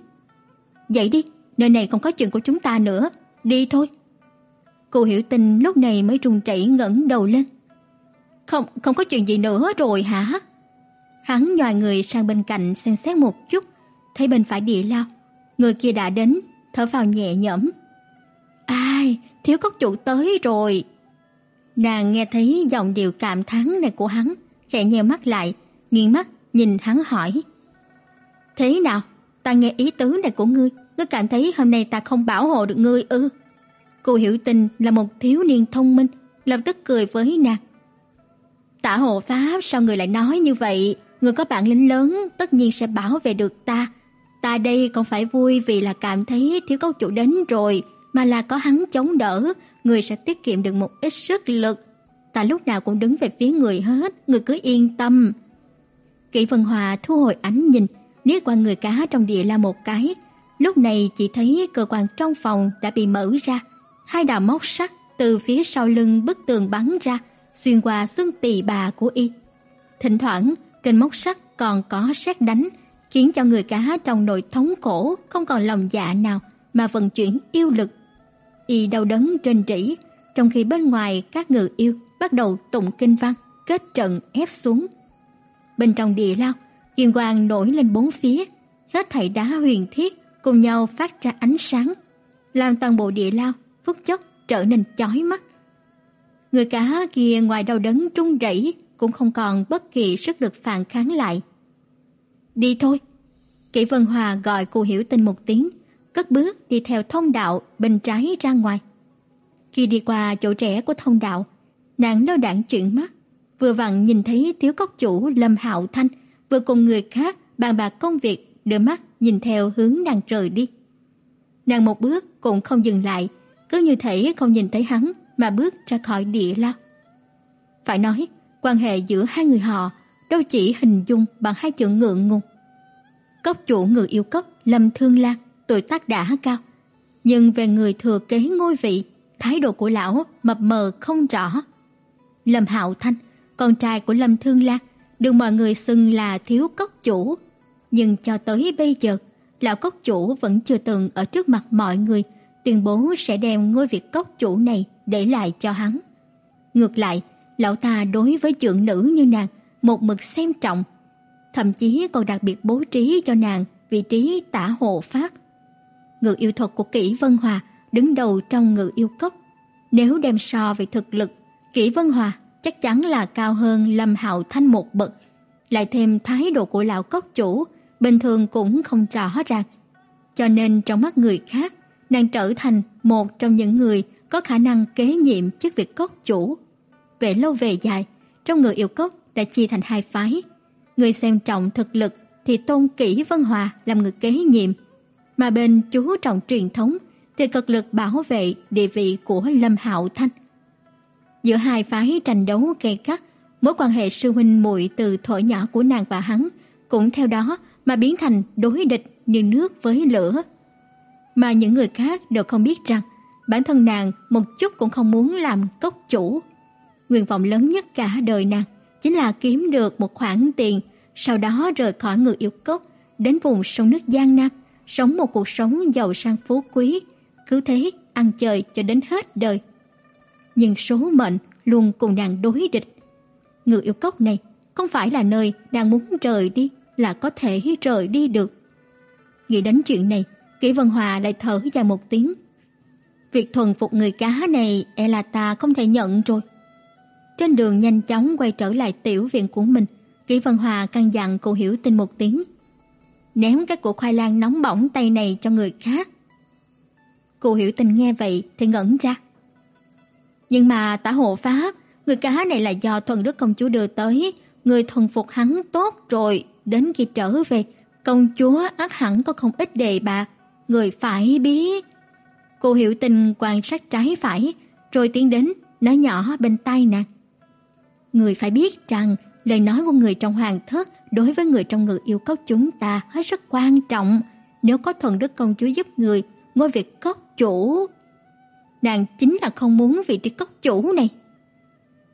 "Dậy đi, nơi này không có chuyện của chúng ta nữa, đi thôi." Cô Hiểu Tình lúc này mới run rẩy ngẩng đầu lên. "Không, không có chuyện gì nữa rồi hả?" Hắn nhòi người sang bên cạnh xem xét một chút, thấy bên phải địa lao, người kia đã đến, thở vào nhẹ nhõm. "Ai, thiếu cốc chủ tới rồi." Nàng nghe thấy giọng điệu cảm thán này của hắn, khẽ nheo mắt lại, nghiêng mắt nhìn hắn hỏi: "Thế nào? Ta nghe ý tứ này của ngươi, ngươi cảm thấy hôm nay ta không bảo hộ được ngươi ư?" Cô hiểu tình là một thiếu niên thông minh, lập tức cười với nàng. "Tả hộ pháp, sao người lại nói như vậy? Người có bản lĩnh lớn, tất nhiên sẽ bảo vệ được ta." Ta đây không phải vui vì là cảm thấy thiếu cấu chủ đến rồi, mà là có hắn chống đỡ, người sẽ tiết kiệm được một ít sức lực. Ta lúc nào cũng đứng về phía người hết, người cứ yên tâm. Kỷ Vân Hòa thu hồi ánh nhìn, liếc qua người cá trong địa la một cái. Lúc này chỉ thấy cơ quan trong phòng đã bị mở ra, hai đạo móc sắt từ phía sau lưng bức tường bắn ra, xuyên qua xương tỳ bà của y. Thỉnh thoảng, trên móc sắt còn có sét đánh, khiến cho người cá trong nội thống cổ không còn lòng dạ nào mà vận chuyển yêu lực. Y đau đớn trên rỉ, trong khi bên ngoài các ngự yêu bắt đầu tụng kinh văn, kết trận ép xuống. Bên trong địa lao, kiên quang nổi lên bốn phía, hết thảy đá huyền thiết cùng nhau phát ra ánh sáng, làm toàn bộ địa lao phút chốc trở nên chói mắt. Người cá kia ngoài đau đớn trung rẩy cũng không còn bất kỳ sức lực phản kháng lại. Đi thôi. Kỷ Vân Hòa gọi cô Hiểu Tình một tiếng, cất bước đi theo thông đạo bên trái ra ngoài. Khi đi qua chỗ trẻ của thông đạo, nàng lơ đãng chuyển mắt, vừa vặn nhìn thấy thiếu cốc chủ Lâm Hạo Thanh vừa cùng người khác bàn bạc công việc, đưa mắt nhìn theo hướng nàng rời đi. Nàng một bước cũng không dừng lại, cứ như thể không nhìn thấy hắn mà bước ra khỏi địa lao. Phải nói, quan hệ giữa hai người họ đâu chỉ hình dung bằng hai chữ ngượng ngùng. Cốc chủ người yêu cốc Lâm Thương Lan tuổi tác đã cao, nhưng về người thừa kế ngôi vị, thái độ của lão mập mờ không rõ. Lâm Hạo Thanh, con trai của Lâm Thương Lan, được mọi người xưng là thiếu cốc chủ, nhưng cho tới bây giờ, lão cốc chủ vẫn chưa từng ở trước mặt mọi người tuyên bố sẽ đem ngôi vị cốc chủ này để lại cho hắn. Ngược lại, lão ta đối với trưởng nữ như nàng một mực xem trọng, thậm chí còn đặc biệt bố trí cho nàng vị trí tả hộ pháp. Ngự yêu thuật của Kỷ Vân Hòa đứng đầu trong ngự yêu cốc. Nếu đem so về thực lực, Kỷ Vân Hòa chắc chắn là cao hơn Lâm Hạo Thanh một bậc. Lại thêm thái độ của lão cốc chủ, bình thường cũng không rõ ràng. Cho nên trong mắt người khác, nàng trở thành một trong những người có khả năng kế nhiệm chức vị cốc chủ. Về lâu về dài, trong người yêu cốc đã chia thành hai phái. Người xem trọng thực lực thì tôn kỹ Vân Hòa làm người kế nhiệm, mà bên chú trọng truyền thống thì cực lực bảo vệ địa vị của Lâm Hạo Thanh. Giữa hai phái tranh đấu gay gắt, mối quan hệ sư huynh muội từ thuở nhỏ của nàng và hắn cũng theo đó mà biến thành đối địch như nước với lửa. Mà những người khác đều không biết rằng bản thân nàng một chút cũng không muốn làm cốc chủ. Nguyện vọng lớn nhất cả đời nàng chính là kiếm được một khoản tiền, sau đó rời khỏi người yêu cốc, đến vùng sông nước Giang Nam, sống một cuộc sống giàu sang phú quý, cứ thế ăn chơi cho đến hết đời. Nhưng số mệnh luôn cùng nàng đối địch. Người yêu cốc này không phải là nơi nàng muốn rời đi là có thể rời đi được. Nghĩ đến chuyện này, Kỷ Vân Hòa lại thở dài một tiếng. Việc thuần phục người cá này e là ta không thể nhận rồi. Trên đường nhanh chóng quay trở lại tiểu viện của mình, Kỷ Vân Hòa căn dặn cô Hiểu Tinh một tiếng. Ném cái củ khoai lang nóng bỏng tay này cho người khác. Cô Hiểu tình nghe vậy thì ngẩn ra. Nhưng mà tả hộ pháp, người cá này là do thuần đức công chúa đưa tới, người thuần phục hắn tốt rồi, đến khi trở về, công chúa ác hẳn có không ít đề bạc, người phải biết. Cô Hiểu tình quan sát trái phải, rồi tiến đến nói nhỏ bên tai nàng. Người phải biết rằng lời nói của người trong hoàng thất đối với người trong ngự yêu cốc chúng ta hết sức quan trọng. Nếu có thần đức công chúa giúp người, ngôi việc cốc chủ. Nàng chính là không muốn vị trí cốc chủ này.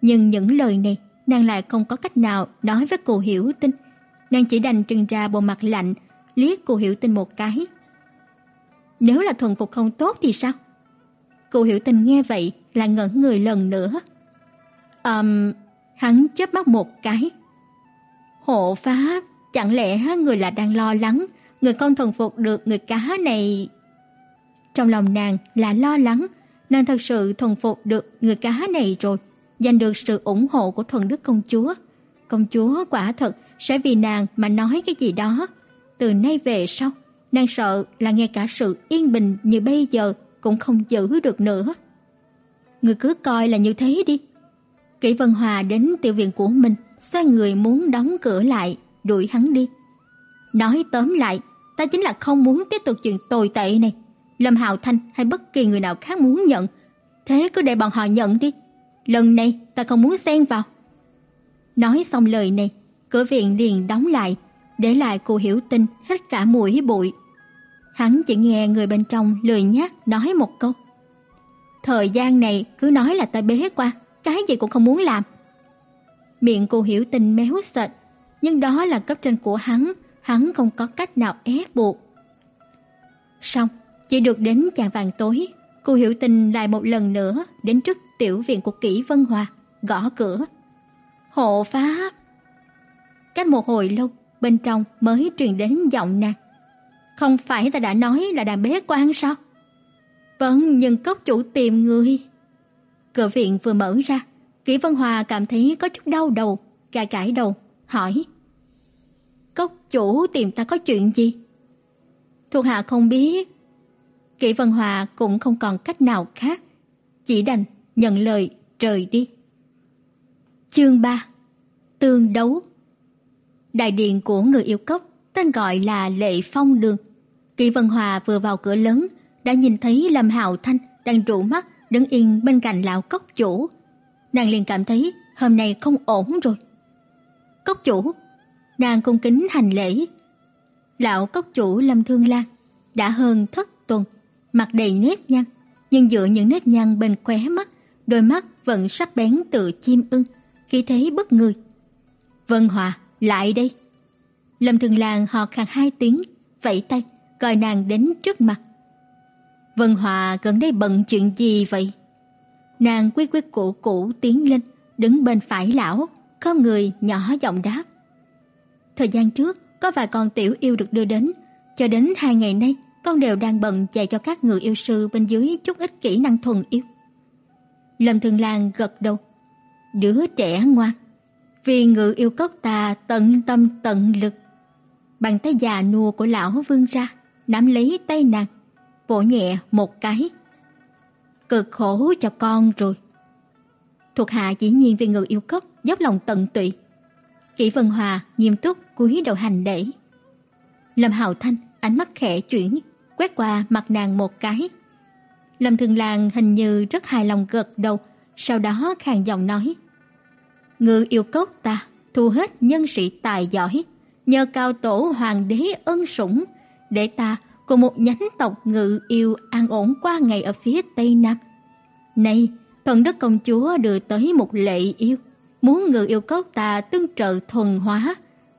Nhưng những lời này, nàng lại không có cách nào nói với cô hiểu tinh. Nàng chỉ đành trừng ra bộ mặt lạnh, liếc cô hiểu tinh một cái. Nếu là thuần phục không tốt thì sao? Cô hiểu tinh nghe vậy là ngẩn người lần nữa. Ừm, um, Hắn chớp mắt một cái. Hộ pháp, chẳng lẽ người là đang lo lắng người không thuần phục được người cá này? Trong lòng nàng là lo lắng, nàng thật sự thuần phục được người cá này rồi, giành được sự ủng hộ của thần đức công chúa. Công chúa quả thật sẽ vì nàng mà nói cái gì đó. Từ nay về sau, nàng sợ là ngay cả sự yên bình như bây giờ cũng không giữ được nữa. Người cứ coi là như thế đi. Kỷ Vân Hòa đến tiểu viện của mình, xoay người muốn đóng cửa lại, đuổi hắn đi. Nói tóm lại, ta chính là không muốn tiếp tục chuyện tồi tệ này. Lâm Hạo Thanh hay bất kỳ người nào khác muốn nhận, thế cứ để bọn họ nhận đi. Lần này ta không muốn xen vào. Nói xong lời này, cửa viện liền đóng lại, để lại cô Hiểu Tinh hết cả mũi bụi. Hắn chỉ nghe người bên trong lười nhác nói một câu. Thời gian này cứ nói là ta bế qua, cái gì cũng không muốn làm. Miệng cô Hiểu Tinh méo sệt, nhưng đó là cấp trên của hắn, hắn không có cách nào ép buộc. Xong, chỉ được đến chạng vàng tối, cô Hiểu tình lại một lần nữa đến trước tiểu viện của Kỷ Vân Hòa, gõ cửa. Hộ pháp. Cách một hồi lâu, bên trong mới truyền đến giọng nàng. Không phải ta đã nói là đàn bế quan sao? Vâng, nhưng cốc chủ tìm người. Cửa viện vừa mở ra, Kỷ Vân Hòa cảm thấy có chút đau đầu, gãi cãi đầu, hỏi. Cốc chủ tìm ta có chuyện gì? Thuộc hạ không biết. Kỷ Vân Hòa cũng không còn cách nào khác, chỉ đành nhận lời rời đi. Chương 3 Tương đấu Đại điện của người yêu cốc tên gọi là Lệ Phong Đường. Kỷ Vân Hòa vừa vào cửa lớn đã nhìn thấy Lâm Hạo Thanh đang trụ mắt đứng yên bên cạnh lão cốc chủ. Nàng liền cảm thấy hôm nay không ổn rồi. Cốc chủ, nàng cung kính hành lễ. Lão cốc chủ Lâm Thương Lan đã hơn thất tuần, mặt đầy nếp nhăn, nhưng dựa những nếp nhăn bên khóe mắt, đôi mắt vẫn sắc bén tự chim ưng, khí thế bất người. Vân Hòa, lại đây. Lâm Thường Lan hò khàn hai tiếng, vẫy tay, gọi nàng đến trước mặt. Vân Hòa gần đây bận chuyện gì vậy? Nàng quy quy cổ cổ tiến lên, đứng bên phải lão, không người nhỏ giọng đáp. Thời gian trước, có vài con tiểu yêu được đưa đến, cho đến hai ngày nay, con đều đang bận dạy cho các người yêu sư bên dưới chút ít kỹ năng thuần yêu. Lâm Thường Lan gật đầu. Đứa trẻ ngoan, vì ngự yêu cốc ta tận tâm tận lực. Bàn tay già nua của lão vươn ra, nắm lấy tay nàng, vỗ nhẹ một cái. Cực khổ cho con rồi. Thuộc hạ dĩ nhiên vì ngự yêu cốc dốc lòng tận tụy. Kỷ Vân Hòa nghiêm túc cúi đầu hành lễ. Lâm Hạo Thanh ánh mắt khẽ chuyển, quét qua mặt nàng một cái. Lâm Thường Lan hình như rất hài lòng gật đầu, sau đó khàn giọng nói: Ngự yêu cốc ta thu hết nhân sĩ tài giỏi, nhờ cao tổ hoàng đế ân sủng, để ta cùng một nhánh tộc ngự yêu an ổn qua ngày ở phía tây nam. Nay, thần đức công chúa đưa tới một lệ yêu, muốn ngự yêu cốc ta tương trợ thuần hóa.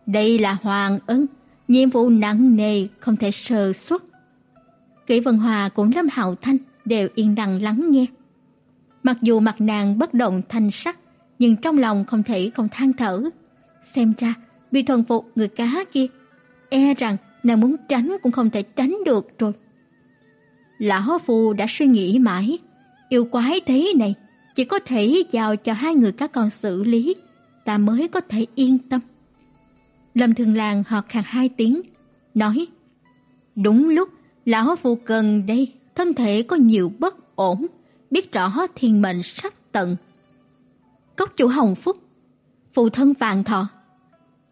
Đây là hoàng ân, nhiệm vụ nặng nề không thể sơ suất. Kỷ Vân Hòa cũng Lâm Hạo Thanh đều yên lặng lắng nghe. Mặc dù mặt nàng bất động thanh sắc, nhưng trong lòng không thể không than thở. Xem ra, bị thuần phục người cá kia, e rằng nàng muốn tránh cũng không thể tránh được rồi. Lão Phu đã suy nghĩ mãi, yêu quái thế này chỉ có thể giao cho hai người các con xử lý, ta mới có thể yên tâm. Lâm Thường Làng họt khạc hai tiếng, nói Đúng lúc, Lão Phu cần đây, thân thể có nhiều bất ổn, biết rõ thiên mệnh sắp tận, cốc chủ Hồng Phúc, phụ thân Vạn Thọ.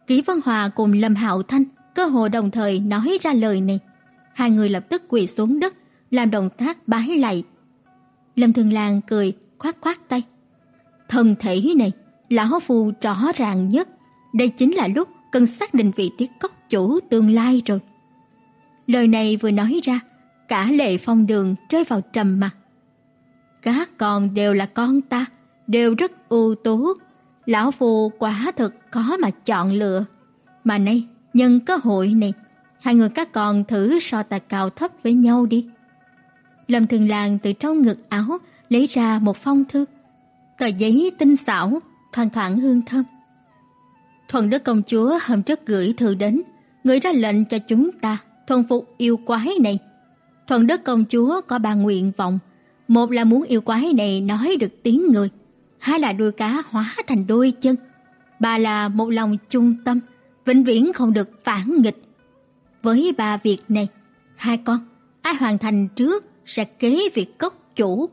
Kỷ văn Hòa cùng Lâm Hạo Thanh cơ hồ đồng thời nói ra lời này. Hai người lập tức quỳ xuống đất, làm động tác bái lạy. Lâm Thường Lan cười, khoát khoát tay. Thân thể này, lão phu rõ ràng nhất, đây chính là lúc cần xác định vị trí cốc chủ tương lai rồi. Lời này vừa nói ra, cả Lệ Phong Đường rơi vào trầm mặc. Các con đều là con ta, đều rất ưu tú. Lão Phu quả thực có mà chọn lựa. Mà nay, nhân cơ hội này, hai người các con thử so tài cao thấp với nhau đi. Lâm Thường Làng từ trong ngực áo lấy ra một phong thư. Tờ giấy tinh xảo, thoang thoảng hương thơm. Thuần Đức Công Chúa hôm trước gửi thư đến, người ra lệnh cho chúng ta thuần phục yêu quái này. Thuần Đức Công Chúa có ba nguyện vọng. Một là muốn yêu quái này nói được tiếng người hai là đuôi cá hóa thành đôi chân, ba là một lòng trung tâm, vĩnh viễn không được phản nghịch. Với ba việc này, hai con, ai hoàn thành trước sẽ kế việc cốc chủ.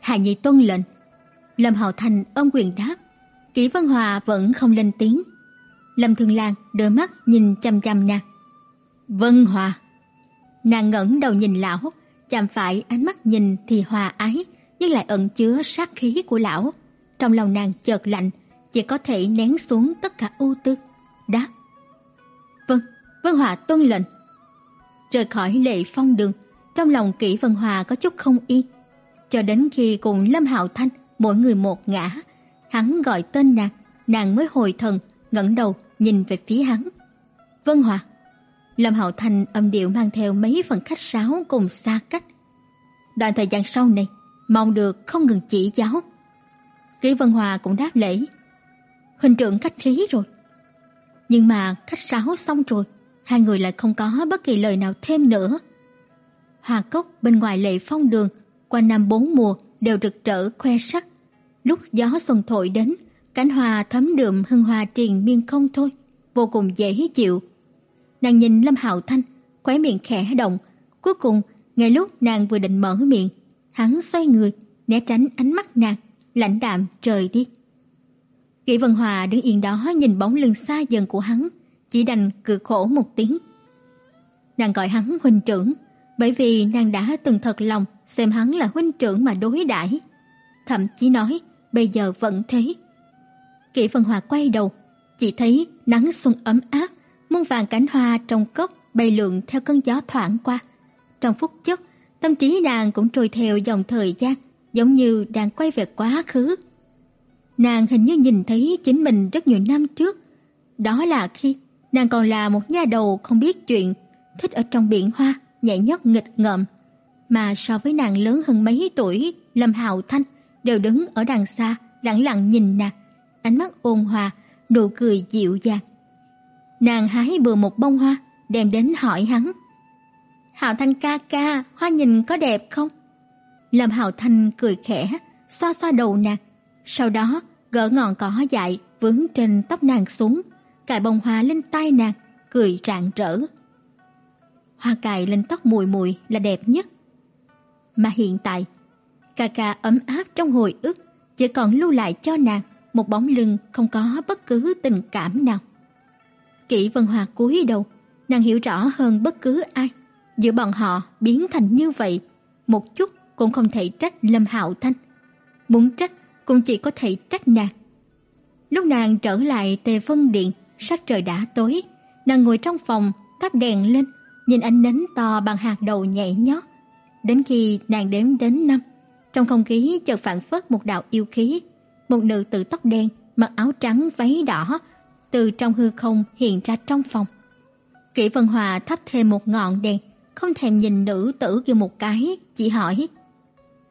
Hà Nhi tuân lệnh. Lâm Hạo Thành ôm quyền đáp. Kỷ Văn Hòa vẫn không lên tiếng. Lâm Thường Lan đôi mắt nhìn chăm chăm nàng. Vân Hòa. Nàng ngẩng đầu nhìn lão, chạm phải ánh mắt nhìn thì hòa ái, nhưng lại ẩn chứa sát khí của lão. Trong lòng nàng chợt lạnh, chỉ có thể nén xuống tất cả ưu tư. Đáp. Vâng, Vân Hòa tuân lệnh. Rời khỏi lệ phong đường, trong lòng Kỷ Vân Hòa có chút không yên. Cho đến khi cùng Lâm Hạo Thanh mỗi người một ngã, hắn gọi tên nàng, nàng mới hồi thần, ngẩng đầu nhìn về phía hắn. Vân Hòa. Lâm Hạo thành âm điệu mang theo mấy phần khách sáo cùng xa cách. Đoạn thời gian sau này, mong được không ngừng chỉ giáo. Kỷ Vân Hòa cũng đáp lễ. Huynh trưởng khách khí rồi. Nhưng mà khách sáo xong rồi, hai người lại không có bất kỳ lời nào thêm nữa. Hoa cốc bên ngoài lệ phong đường, qua năm bốn mùa đều rực rỡ khoe sắc. Lúc gió xuân thổi đến, cánh hoa thấm đượm hương hoa triền miên không thôi, vô cùng dễ chịu. Nàng nhìn Lâm Hạo Thanh, khóe miệng khẽ động, cuối cùng ngay lúc nàng vừa định mở miệng, hắn xoay người, né tránh ánh mắt nàng, lãnh đạm rời đi. Kỷ Vân Hòa đứng yên đó nhìn bóng lưng xa dần của hắn, chỉ đành cười khổ một tiếng. Nàng gọi hắn huynh trưởng, bởi vì nàng đã từng thật lòng xem hắn là huynh trưởng mà đối đãi, thậm chí nói bây giờ vẫn thế. Kỷ Vân Hòa quay đầu, chỉ thấy nắng xuân ấm áp, muôn vàng cánh hoa trong cốc bay lượn theo cơn gió thoảng qua. Trong phút chốc, tâm trí nàng cũng trôi theo dòng thời gian, giống như đang quay về quá khứ. Nàng hình như nhìn thấy chính mình rất nhiều năm trước. Đó là khi nàng còn là một nha đầu không biết chuyện, thích ở trong biển hoa, nhảy nhót nghịch ngợm. Mà so với nàng lớn hơn mấy tuổi, Lâm Hạo Thanh đều đứng ở đằng xa, lặng lặng nhìn nàng, ánh mắt ôn hòa, nụ cười dịu dàng. Nàng hái bừa một bông hoa, đem đến hỏi hắn. Hạo Thanh ca ca, hoa nhìn có đẹp không? Lâm Hạo Thanh cười khẽ, xoa xoa đầu nàng, sau đó gỡ ngọn cỏ dại vướng trên tóc nàng xuống, cài bông hoa lên tay nàng, cười rạng rỡ. Hoa cài lên tóc mùi mùi là đẹp nhất. Mà hiện tại, ca ca ấm áp trong hồi ức chỉ còn lưu lại cho nàng một bóng lưng không có bất cứ tình cảm nào. Kỷ Vân Hòa cúi đầu, nàng hiểu rõ hơn bất cứ ai, giữa bọn họ biến thành như vậy, một chút cũng không thể trách Lâm Hạo Thanh. Muốn trách cũng chỉ có thể trách nàng. Lúc nàng trở lại Tề Vân Điện, sắc trời đã tối, nàng ngồi trong phòng, thắp đèn lên, nhìn ánh nến to bằng hạt đầu nhảy nhót. Đến khi nàng đếm đến năm, trong không khí chợt phản phất một đạo yêu khí, một nữ tử tóc đen, mặc áo trắng váy đỏ, từ trong hư không hiện ra trong phòng. Kỷ Vân Hòa thắp thêm một ngọn đèn, không thèm nhìn nữ tử kia một cái, chỉ hỏi: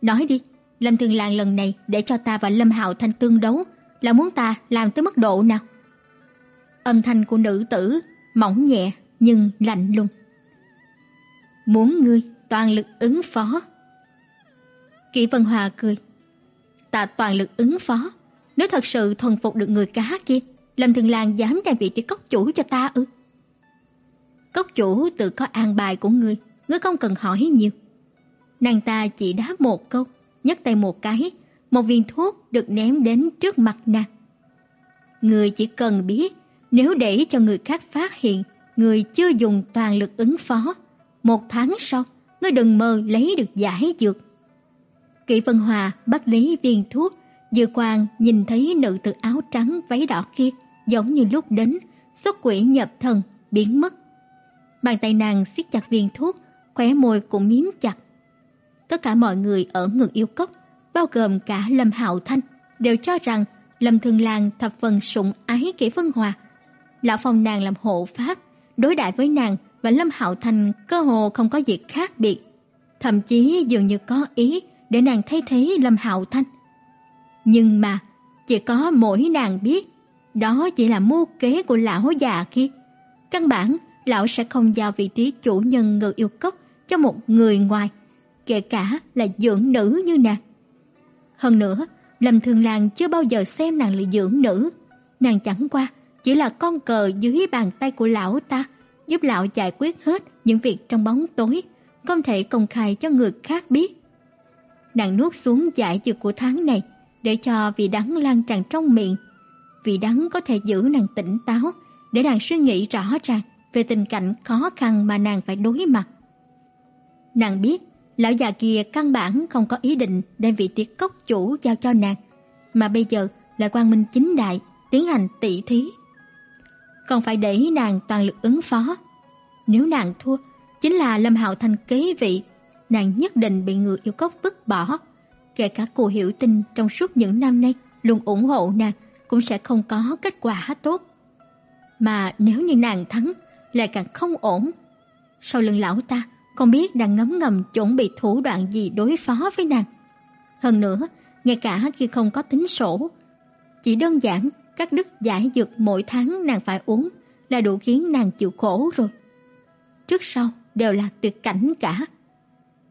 "Nói đi, Lâm Thường Lan lần này để cho ta và Lâm Hạo Thanh tương đấu, là muốn ta làm tới mức độ nào?" Âm thanh của nữ tử mỏng nhẹ nhưng lạnh lùng. "Muốn ngươi toàn lực ứng phó." Kỷ Vân Hòa cười. "Ta toàn lực ứng phó, nếu thật sự thuần phục được người cá kia, Lâm Thường Lan dám đem vị trí cốc chủ cho ta ư?" Cốc chủ tự có an bài của ngươi, ngươi không cần hỏi nhiều. Nàng ta chỉ đáp một câu, nhấc tay một cái, một viên thuốc được ném đến trước mặt nàng. Ngươi chỉ cần biết, nếu để cho người khác phát hiện, người chưa dùng toàn lực ứng phó, một tháng sau, ngươi đừng mơ lấy được giải dược. Kỷ Vân Hòa bắt lấy viên thuốc, Dư Quang nhìn thấy nữ tử áo trắng váy đỏ kia, giống như lúc đến, xuất quỷ nhập thần, biến mất. Bàn tay nàng siết chặt viên thuốc, khóe môi cũng miếm chặt. Tất cả mọi người ở ngực yêu cốc, bao gồm cả Lâm Hạo Thanh, đều cho rằng Lâm Thường Lan thập phần sủng ái Kỷ Vân Hòa. Lão phong nàng làm hộ pháp, đối đãi với nàng và Lâm Hạo Thanh cơ hồ không có gì khác biệt, thậm chí dường như có ý để nàng thay thế Lâm Hạo Thanh. Nhưng mà chỉ có mỗi nàng biết, đó chỉ là mưu kế của lão già kia. Căn bản lão sẽ không giao vị trí chủ nhân ngự yêu cốc cho một người ngoài, kể cả là dưỡng nữ như nàng. Hơn nữa, Lâm Thường Lan chưa bao giờ xem nàng là dưỡng nữ, nàng chẳng qua chỉ là con cờ dưới bàn tay của lão ta, giúp lão giải quyết hết những việc trong bóng tối, không thể công khai cho người khác biết. Nàng nuốt xuống giải dược của tháng này để cho vị đắng lan tràn trong miệng. Vị đắng có thể giữ nàng tỉnh táo để nàng suy nghĩ rõ ràng về tình cảnh khó khăn mà nàng phải đối mặt. Nàng biết lão già kia căn bản không có ý định đem vị tiết cốc chủ giao cho nàng, mà bây giờ lại quang minh chính đại tiến hành tỷ thí. Còn phải để nàng toàn lực ứng phó. Nếu nàng thua, chính là Lâm Hạo thành kế vị, nàng nhất định bị người yêu cốc vứt bỏ. Kể cả cô hiểu tình trong suốt những năm nay luôn ủng hộ nàng cũng sẽ không có kết quả tốt. Mà nếu như nàng thắng, lại càng không ổn. Sau lưng lão ta, không biết đang ngấm ngầm chuẩn bị thủ đoạn gì đối phó với nàng. Hơn nữa, ngay cả khi không có tính sổ, chỉ đơn giản các đức giải dược mỗi tháng nàng phải uống là đủ khiến nàng chịu khổ rồi. Trước sau đều là tuyệt cảnh cả.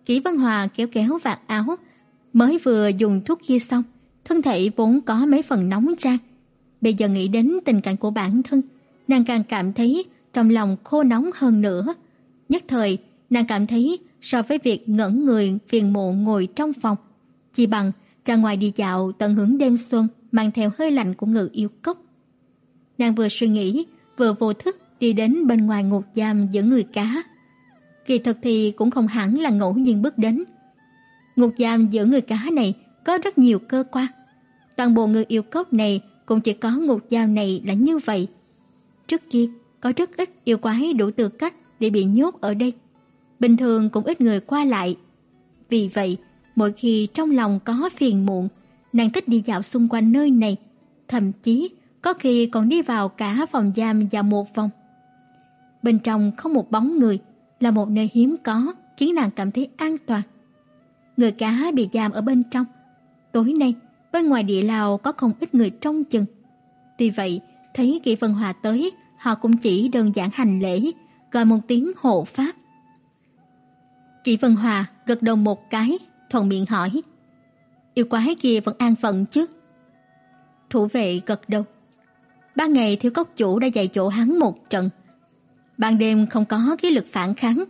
Kỷ Văn Hòa kéo kéo vạt áo, mới vừa dùng thuốc kia xong, thân thể vốn có mấy phần nóng rang. Bây giờ nghĩ đến tình cảnh của bản thân, nàng càng cảm thấy trong lòng khô nóng hơn nữa. Nhất thời, nàng cảm thấy so với việc ngẩn người phiền muộn ngồi trong phòng, chỉ bằng ra ngoài đi dạo tận hưởng đêm xuân mang theo hơi lạnh của ngự yêu cốc. Nàng vừa suy nghĩ, vừa vô thức đi đến bên ngoài ngục giam giữa người cá. Kỳ thực thì cũng không hẳn là ngẫu nhiên bước đến. Ngục giam giữa người cá này có rất nhiều cơ quan. Toàn bộ người yêu cốc này cũng chỉ có ngục giam này là như vậy. Trước kia, có rất ít yêu quái đủ tư cách để bị nhốt ở đây. Bình thường cũng ít người qua lại. Vì vậy, mỗi khi trong lòng có phiền muộn, nàng thích đi dạo xung quanh nơi này, thậm chí có khi còn đi vào cả phòng giam và một vòng. Bên trong không một bóng người, là một nơi hiếm có, khiến nàng cảm thấy an toàn. Người cá bị giam ở bên trong. Tối nay, bên ngoài địa lao có không ít người trông chừng. Tuy vậy, thấy Kỷ Vân Hòa tới, họ cũng chỉ đơn giản hành lễ, gọi một tiếng hộ pháp. Kỷ Vân Hòa gật đầu một cái, thuận miệng hỏi: "Yêu quái kia vẫn an phận chứ?" Thủ vệ gật đầu. Ba ngày thiếu cốc chủ đã dạy dỗ hắn một trận. Ban đêm không có khí lực phản kháng.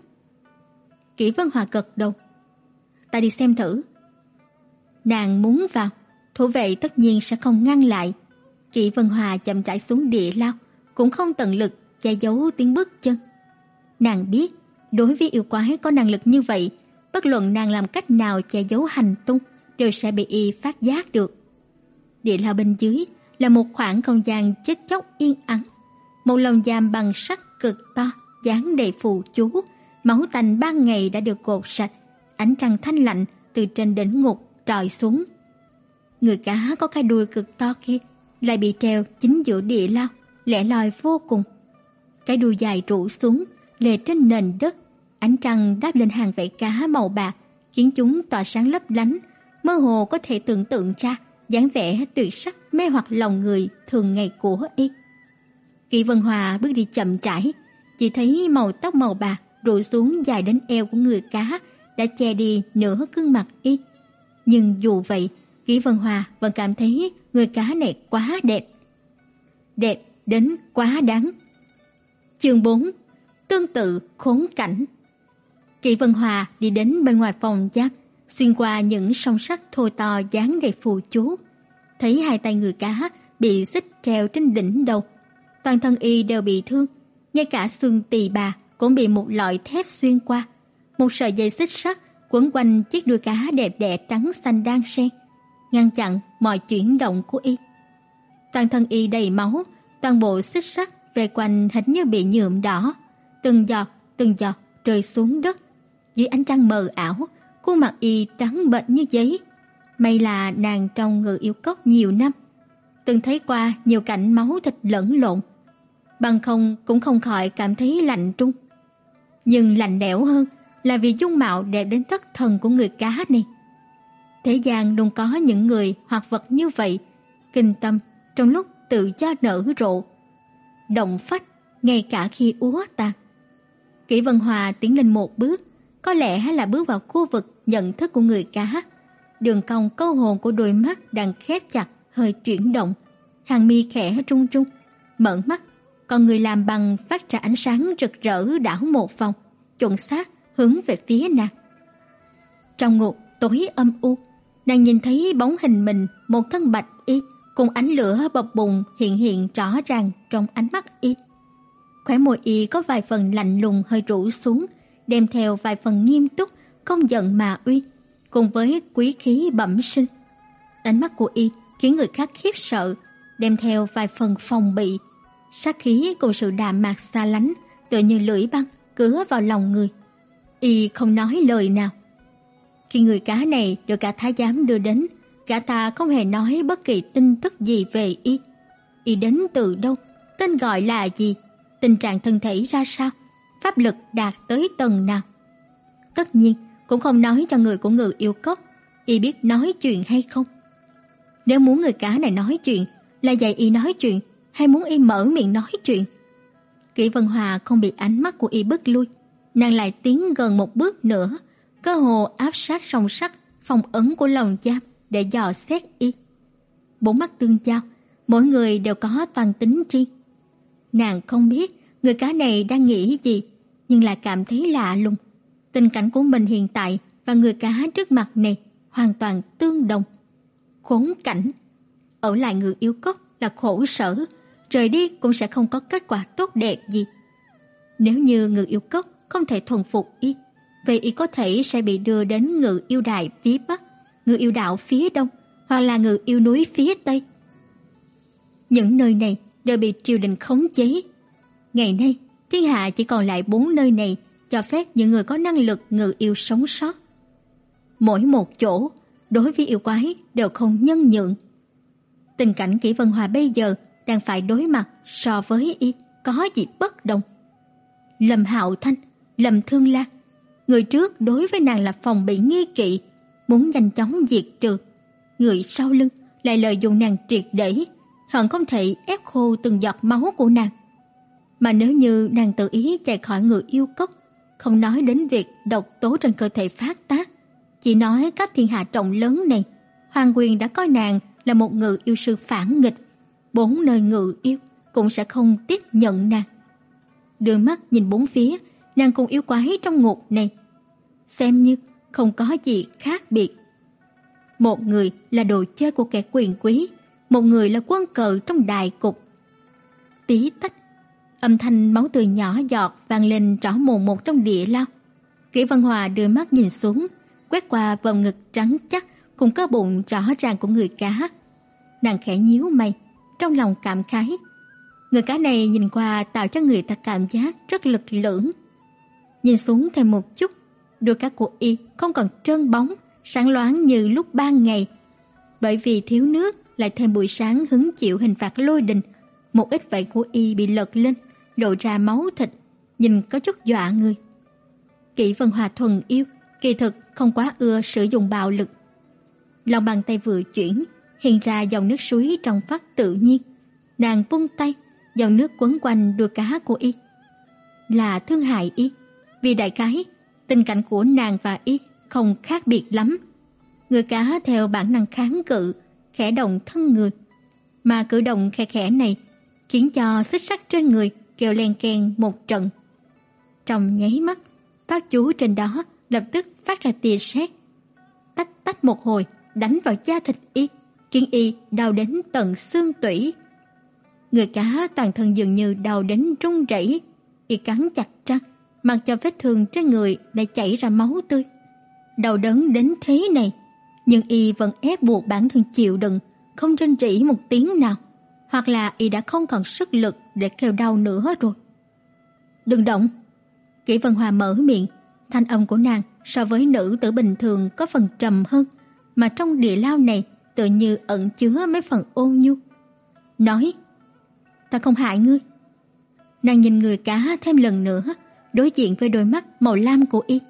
Kỷ Vân Hòa gật đầu. Ta đi xem thử. Nàng muốn vào, thủ vệ tất nhiên sẽ không ngăn lại. Kỷ Vân Hòa chậm rãi xuống địa lao, cũng không tận lực che giấu tiếng bước chân. Nàng biết, đối với yêu quái có năng lực như vậy, bất luận nàng làm cách nào che giấu hành tung đều sẽ bị y phát giác được. Địa lao bên dưới là một khoảng không gian chết chóc yên ắng, một lồng giam bằng sắt cực to, dán đầy phù chú, máu tanh ban ngày đã được gột sạch, ánh trăng thanh lạnh từ trên đỉnh ngục trọi xuống. Người cá có cái đuôi cực to kia lại bị treo chính giữa địa lao, lẻ loi vô cùng. Cái đuôi dài rủ xuống, lề trên nền đất, ánh trăng đáp lên hàng vảy cá màu bạc, khiến chúng tỏa sáng lấp lánh, mơ hồ có thể tưởng tượng ra dáng vẻ tuyệt sắc mê hoặc lòng người thường ngày của y. Kỷ Vân Hòa bước đi chậm rãi, chỉ thấy màu tóc màu bạc rủ xuống dài đến eo của người cá đã che đi nửa gương mặt y. Nhưng dù vậy, Kỷ Vân Hòa vẫn cảm thấy người cá này quá đẹp. Đẹp đến quá đáng. Chương 4: Tương tự khốn cảnh. Kỷ Vân Hòa đi đến bên ngoài phòng giáp, xuyên qua những song sắt thô to dán đầy phù chú, thấy hai tay người cá bị xích treo trên đỉnh đầu. Toàn thân y đều bị thương, ngay cả xương tỳ bà cũng bị một loại thép xuyên qua. Một sợi dây xích sắt quấn quanh chiếc đuôi cá đẹp đẽ trắng xanh đang sen ngăn chặn mọi chuyển động của y. Toàn thân y đầy máu, toàn bộ xích sắt về quanh hình như bị nhuộm đỏ, từng giọt từng giọt rơi xuống đất. Dưới ánh trăng mờ ảo, khuôn mặt y trắng bệch như giấy. May là nàng trong ngự yêu cốc nhiều năm, từng thấy qua nhiều cảnh máu thịt lẫn lộn, bằng không cũng không khỏi cảm thấy lạnh trung. Nhưng lạnh lẽo hơn là vì dung mạo đẹp đến thất thần của người cá này. Thế gian luôn có những người hoặc vật như vậy, kinh tâm trong lúc tự do nở rộ, động phách ngay cả khi úa tạc. Kỷ Vân Hòa tiến lên một bước, có lẽ là bước vào khu vực nhận thức của người cá. Đường cong câu hồn của đôi mắt đang khép chặt, hơi chuyển động, hàng mi khẽ trung trung, mở mắt, còn người làm bằng phát ra ánh sáng rực rỡ đảo một vòng, chuẩn xác hướng về phía nàng. Trong ngục tối âm u, nàng nhìn thấy bóng hình mình một thân bạch y cùng ánh lửa bập bùng hiện hiện rõ ràng trong ánh mắt y. Khóe môi y có vài phần lạnh lùng hơi rũ xuống, đem theo vài phần nghiêm túc, không giận mà uy, cùng với quý khí bẩm sinh. Ánh mắt của y khiến người khác khiếp sợ, đem theo vài phần phòng bị, sát khí cùng sự đạm mạc xa lánh, tựa như lưỡi băng cứa vào lòng người. Y không nói lời nào. Khi người cá này được cả thái giám đưa đến, cả ta không hề nói bất kỳ tin tức gì về y. Y đến từ đâu, tên gọi là gì, tình trạng thân thể ra sao, pháp lực đạt tới tầng nào. Tất nhiên, cũng không nói cho người của người yêu cốc, y biết nói chuyện hay không. Nếu muốn người cá này nói chuyện, là dạy y nói chuyện, hay muốn y mở miệng nói chuyện. Kỷ Vân Hòa không bị ánh mắt của y bức lui, nàng lại tiến gần một bước nữa, cơ hồ áp sát song sắt phòng ấn của lòng giam để dò xét y. Bốn mắt tương giao, mỗi người đều có toàn tính riêng. Nàng không biết người cá này đang nghĩ gì, nhưng lại cảm thấy lạ lùng. Tình cảnh của mình hiện tại và người cá trước mặt này hoàn toàn tương đồng. Khốn cảnh, ở lại người yêu cốc là khổ sở, rời đi cũng sẽ không có kết quả tốt đẹp gì. Nếu như người yêu cốc không thể thuần phục y, vậy y có thể sẽ bị đưa đến ngự yêu đại phía bắc, ngự yêu đạo phía đông, hoặc là ngự yêu núi phía tây. Những nơi này đều bị triều đình khống chế. Ngày nay, thiên hạ chỉ còn lại bốn nơi này cho phép những người có năng lực ngự yêu sống sót. Mỗi một chỗ, đối với yêu quái đều không nhân nhượng. Tình cảnh Kỷ Vân Hòa bây giờ đang phải đối mặt so với y có gì bất đồng. Lâm Hạo Thanh, Lâm Thương la người trước đối với nàng là phòng bị nghi kỵ, muốn nhanh chóng diệt trừ. Người sau lưng lại lợi dụng nàng triệt để, hận không thể ép khô từng giọt máu của nàng. Mà nếu như nàng tự ý chạy khỏi người yêu cốc, không nói đến việc độc tố trên cơ thể phát tác, chỉ nói các thiên hạ trọng lớn này, Hoàng Quyền đã coi nàng là một ngự yêu sư phản nghịch, bốn nơi ngự yêu cũng sẽ không tiếp nhận nàng. Đưa mắt nhìn bốn phía, nàng cùng yêu quái trong ngục này, xem như không có gì khác biệt. Một người là đồ chơi của kẻ quyền quý, một người là quân cờ trong đại cục. Tí tách, âm thanh máu tươi nhỏ giọt vang lên rõ mồn một trong địa lao. Kỷ Văn Hòa đưa mắt nhìn xuống, quét qua vòng ngực trắng chắc cùng cơ bụng rõ ràng của người cá. Nàng khẽ nhíu mày, trong lòng cảm khái. Người cá này nhìn qua tạo cho người ta cảm giác rất lực lưỡng. Nhìn xuống thêm một chút, đôi cá của y không còn trơn bóng, sáng loáng như lúc ban ngày. Bởi vì thiếu nước, lại thêm buổi sáng hứng chịu hình phạt lôi đình, một ít vảy của y bị lật lên, lộ ra máu thịt, nhìn có chút dọa người. Kỷ Vân Hòa thuần yêu, kỳ thực không quá ưa sử dụng bạo lực. Lòng bàn tay vừa chuyển, hiện ra dòng nước suối trong vắt tự nhiên. Nàng vung tay, dòng nước quấn quanh đuôi cá của y. Là thương hại y, vì đại cái, tình cảnh của nàng và y không khác biệt lắm. Người cá theo bản năng kháng cự, khẽ động thân người. Mà cử động khẽ khẽ này khiến cho xích sắt trên người kêu len keng một trận. Trong nháy mắt, pháp chú trên đó lập tức phát ra tia sét. Tách tách một hồi, đánh vào da thịt y, khiến y đau đến tận xương tủy. Người cá toàn thân dường như đau đến run rẩy, y cắn chặt răng, mặc cho vết thương trên người đã chảy ra máu tươi. Đau đớn đến thế này, nhưng y vẫn ép buộc bản thân chịu đựng, không rên rỉ một tiếng nào, hoặc là y đã không còn sức lực để kêu đau nữa rồi. "Đừng động." Kỷ Vân Hòa mở miệng, thanh âm của nàng so với nữ tử bình thường có phần trầm hơn, mà trong địa lao này tự như ẩn chứa mấy phần ôn nhu. Nói, ta không hại ngươi. Nàng nhìn người cá thêm lần nữa, đối diện với đôi mắt màu lam của y.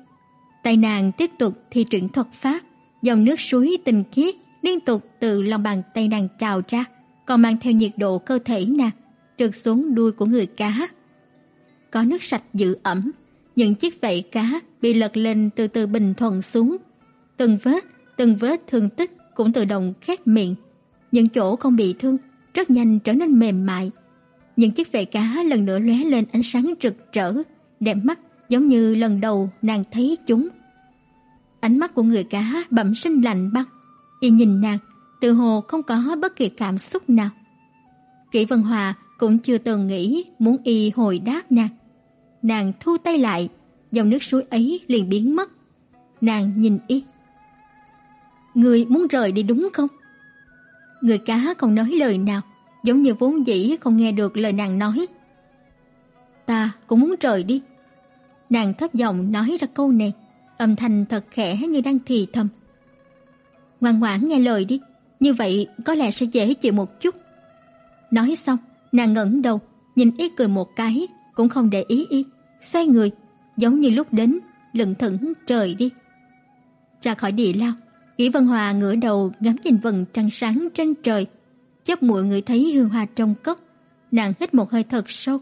Tay nàng tiếp tục thi triển thuật pháp, dòng nước suối tinh khiết liên tục từ lòng bàn tay nàng trào ra, còn mang theo nhiệt độ cơ thể nàng trượt xuống đuôi của người cá. Có nước sạch giữ ẩm, những chiếc vảy cá bị lật lên từ từ bình thuận xuống. Từng vết, từng vết thương tích cũng tự động khép miệng. Những chỗ không bị thương rất nhanh trở nên mềm mại. những chiếc vảy cá lần nữa lóe lên ánh sáng rực rỡ, đẹp mắt giống như lần đầu nàng thấy chúng. Ánh mắt của người cá bẩm sinh lạnh băng, y nhìn nàng, tự hồ không có bất kỳ cảm xúc nào. Kỷ Vân Hòa cũng chưa từng nghĩ muốn y hồi đáp nàng. Nàng thu tay lại, dòng nước suối ấy liền biến mất. Nàng nhìn y. Người muốn rời đi đúng không? Người cá không nói lời nào, giống như vốn dĩ không nghe được lời nàng nói. Ta cũng muốn rời đi. Nàng thấp giọng nói ra câu này, âm thanh thật khẽ như đang thì thầm. Ngoan ngoãn nghe lời đi, như vậy có lẽ sẽ dễ chịu một chút. Nói xong, nàng ngẩng đầu, nhìn y cười một cái, cũng không để ý y, xoay người, giống như lúc đến, lững thững trời đi. Ra khỏi địa lao, Kỷ Vân Hòa ngửa đầu ngắm nhìn vầng trăng sáng trên trời, chớp mũi người thấy hương hoa trong cốc, nàng hít một hơi thật sâu.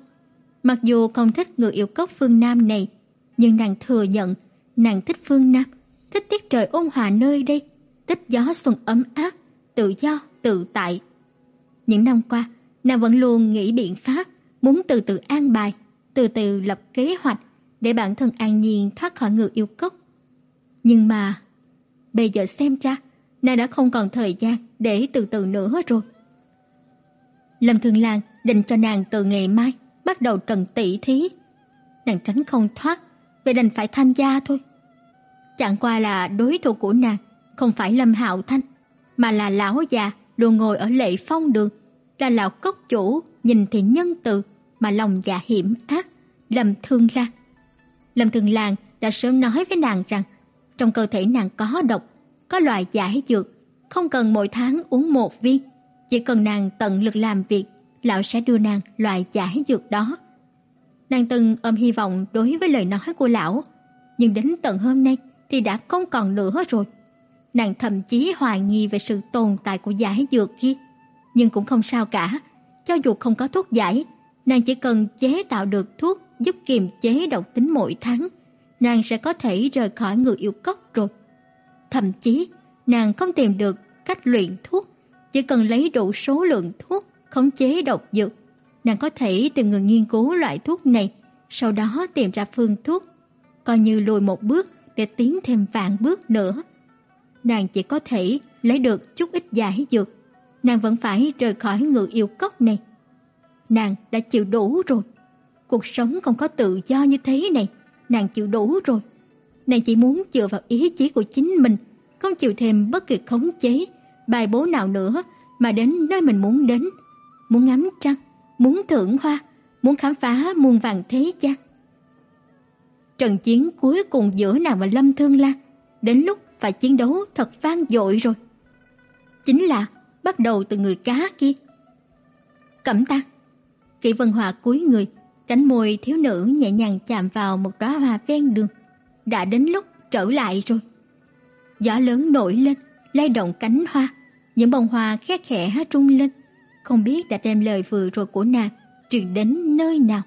Mặc dù không thích người yêu cốc phương Nam này, nhưng nàng thừa nhận nàng thích phương Nam, thích tiết trời ôn hòa nơi đây, thích gió xuân ấm áp, tự do, tự tại. Những năm qua, nàng vẫn luôn nghĩ biện pháp, muốn từ từ an bài, từ từ lập kế hoạch để bản thân an nhiên thoát khỏi người yêu cốc. Nhưng mà, bây giờ xem ra, nàng đã không còn thời gian để từ từ nữa rồi. Lâm Thường Lan định cho nàng từ ngày mai bắt đầu trần tỷ thí. Nàng tránh không thoát, vậy đành phải tham gia thôi. Chẳng qua là đối thủ của nàng không phải Lâm Hạo Thanh, mà là lão già luôn ngồi ở lệ phong đường, là lão cốc chủ nhìn thì nhân từ mà lòng dạ hiểm ác, Lâm Thương Lan. Lâm Thương Lan đã sớm nói với nàng rằng trong cơ thể nàng có độc, có loại giải dược, không cần mỗi tháng uống một viên, chỉ cần nàng tận lực làm việc, lão sẽ đưa nàng loại giải dược đó. Nàng từng ôm hy vọng đối với lời nói của lão, nhưng đến tận hôm nay thì đã không còn nữa rồi. Nàng thậm chí hoài nghi về sự tồn tại của giải dược kia, nhưng cũng không sao cả, cho dù không có thuốc giải, nàng chỉ cần chế tạo được thuốc giúp kiềm chế độc tính mỗi tháng, nàng sẽ có thể rời khỏi người yêu cốc rồi. Thậm chí, nàng không tìm được cách luyện thuốc, chỉ cần lấy đủ số lượng thuốc khống chế độc dược, nàng có thể tìm người nghiên cứu loại thuốc này, sau đó tìm ra phương thuốc, coi như lùi một bước để tiến thêm vạn bước nữa. Nàng chỉ có thể lấy được chút ít giải dược, nàng vẫn phải rời khỏi người yêu cốc này. Nàng đã chịu đủ rồi. Cuộc sống không có tự do như thế này, nàng chịu đủ rồi. Nàng chỉ muốn dựa vào ý chí của chính mình, không chịu thêm bất kỳ khống chế, bài bố nào nữa mà đến nơi mình muốn đến, muốn ngắm trăng, muốn thưởng hoa, muốn khám phá muôn vàng thế gian. Trận chiến cuối cùng giữa nàng và Lâm Thương Lan, đến lúc phải chiến đấu thật vang dội rồi. Chính là bắt đầu từ người cá kia. Cẩm ta. Kỷ Vân Hòa cúi người, cánh môi thiếu nữ nhẹ nhàng chạm vào một đóa hoa ven đường. Đã đến lúc trở lại rồi. Gió lớn nổi lên, lay động cánh hoa, những bông hoa khẽ khẽ rung lên, không biết đã đem lời vừa rồi của nàng truyền đến nơi nào.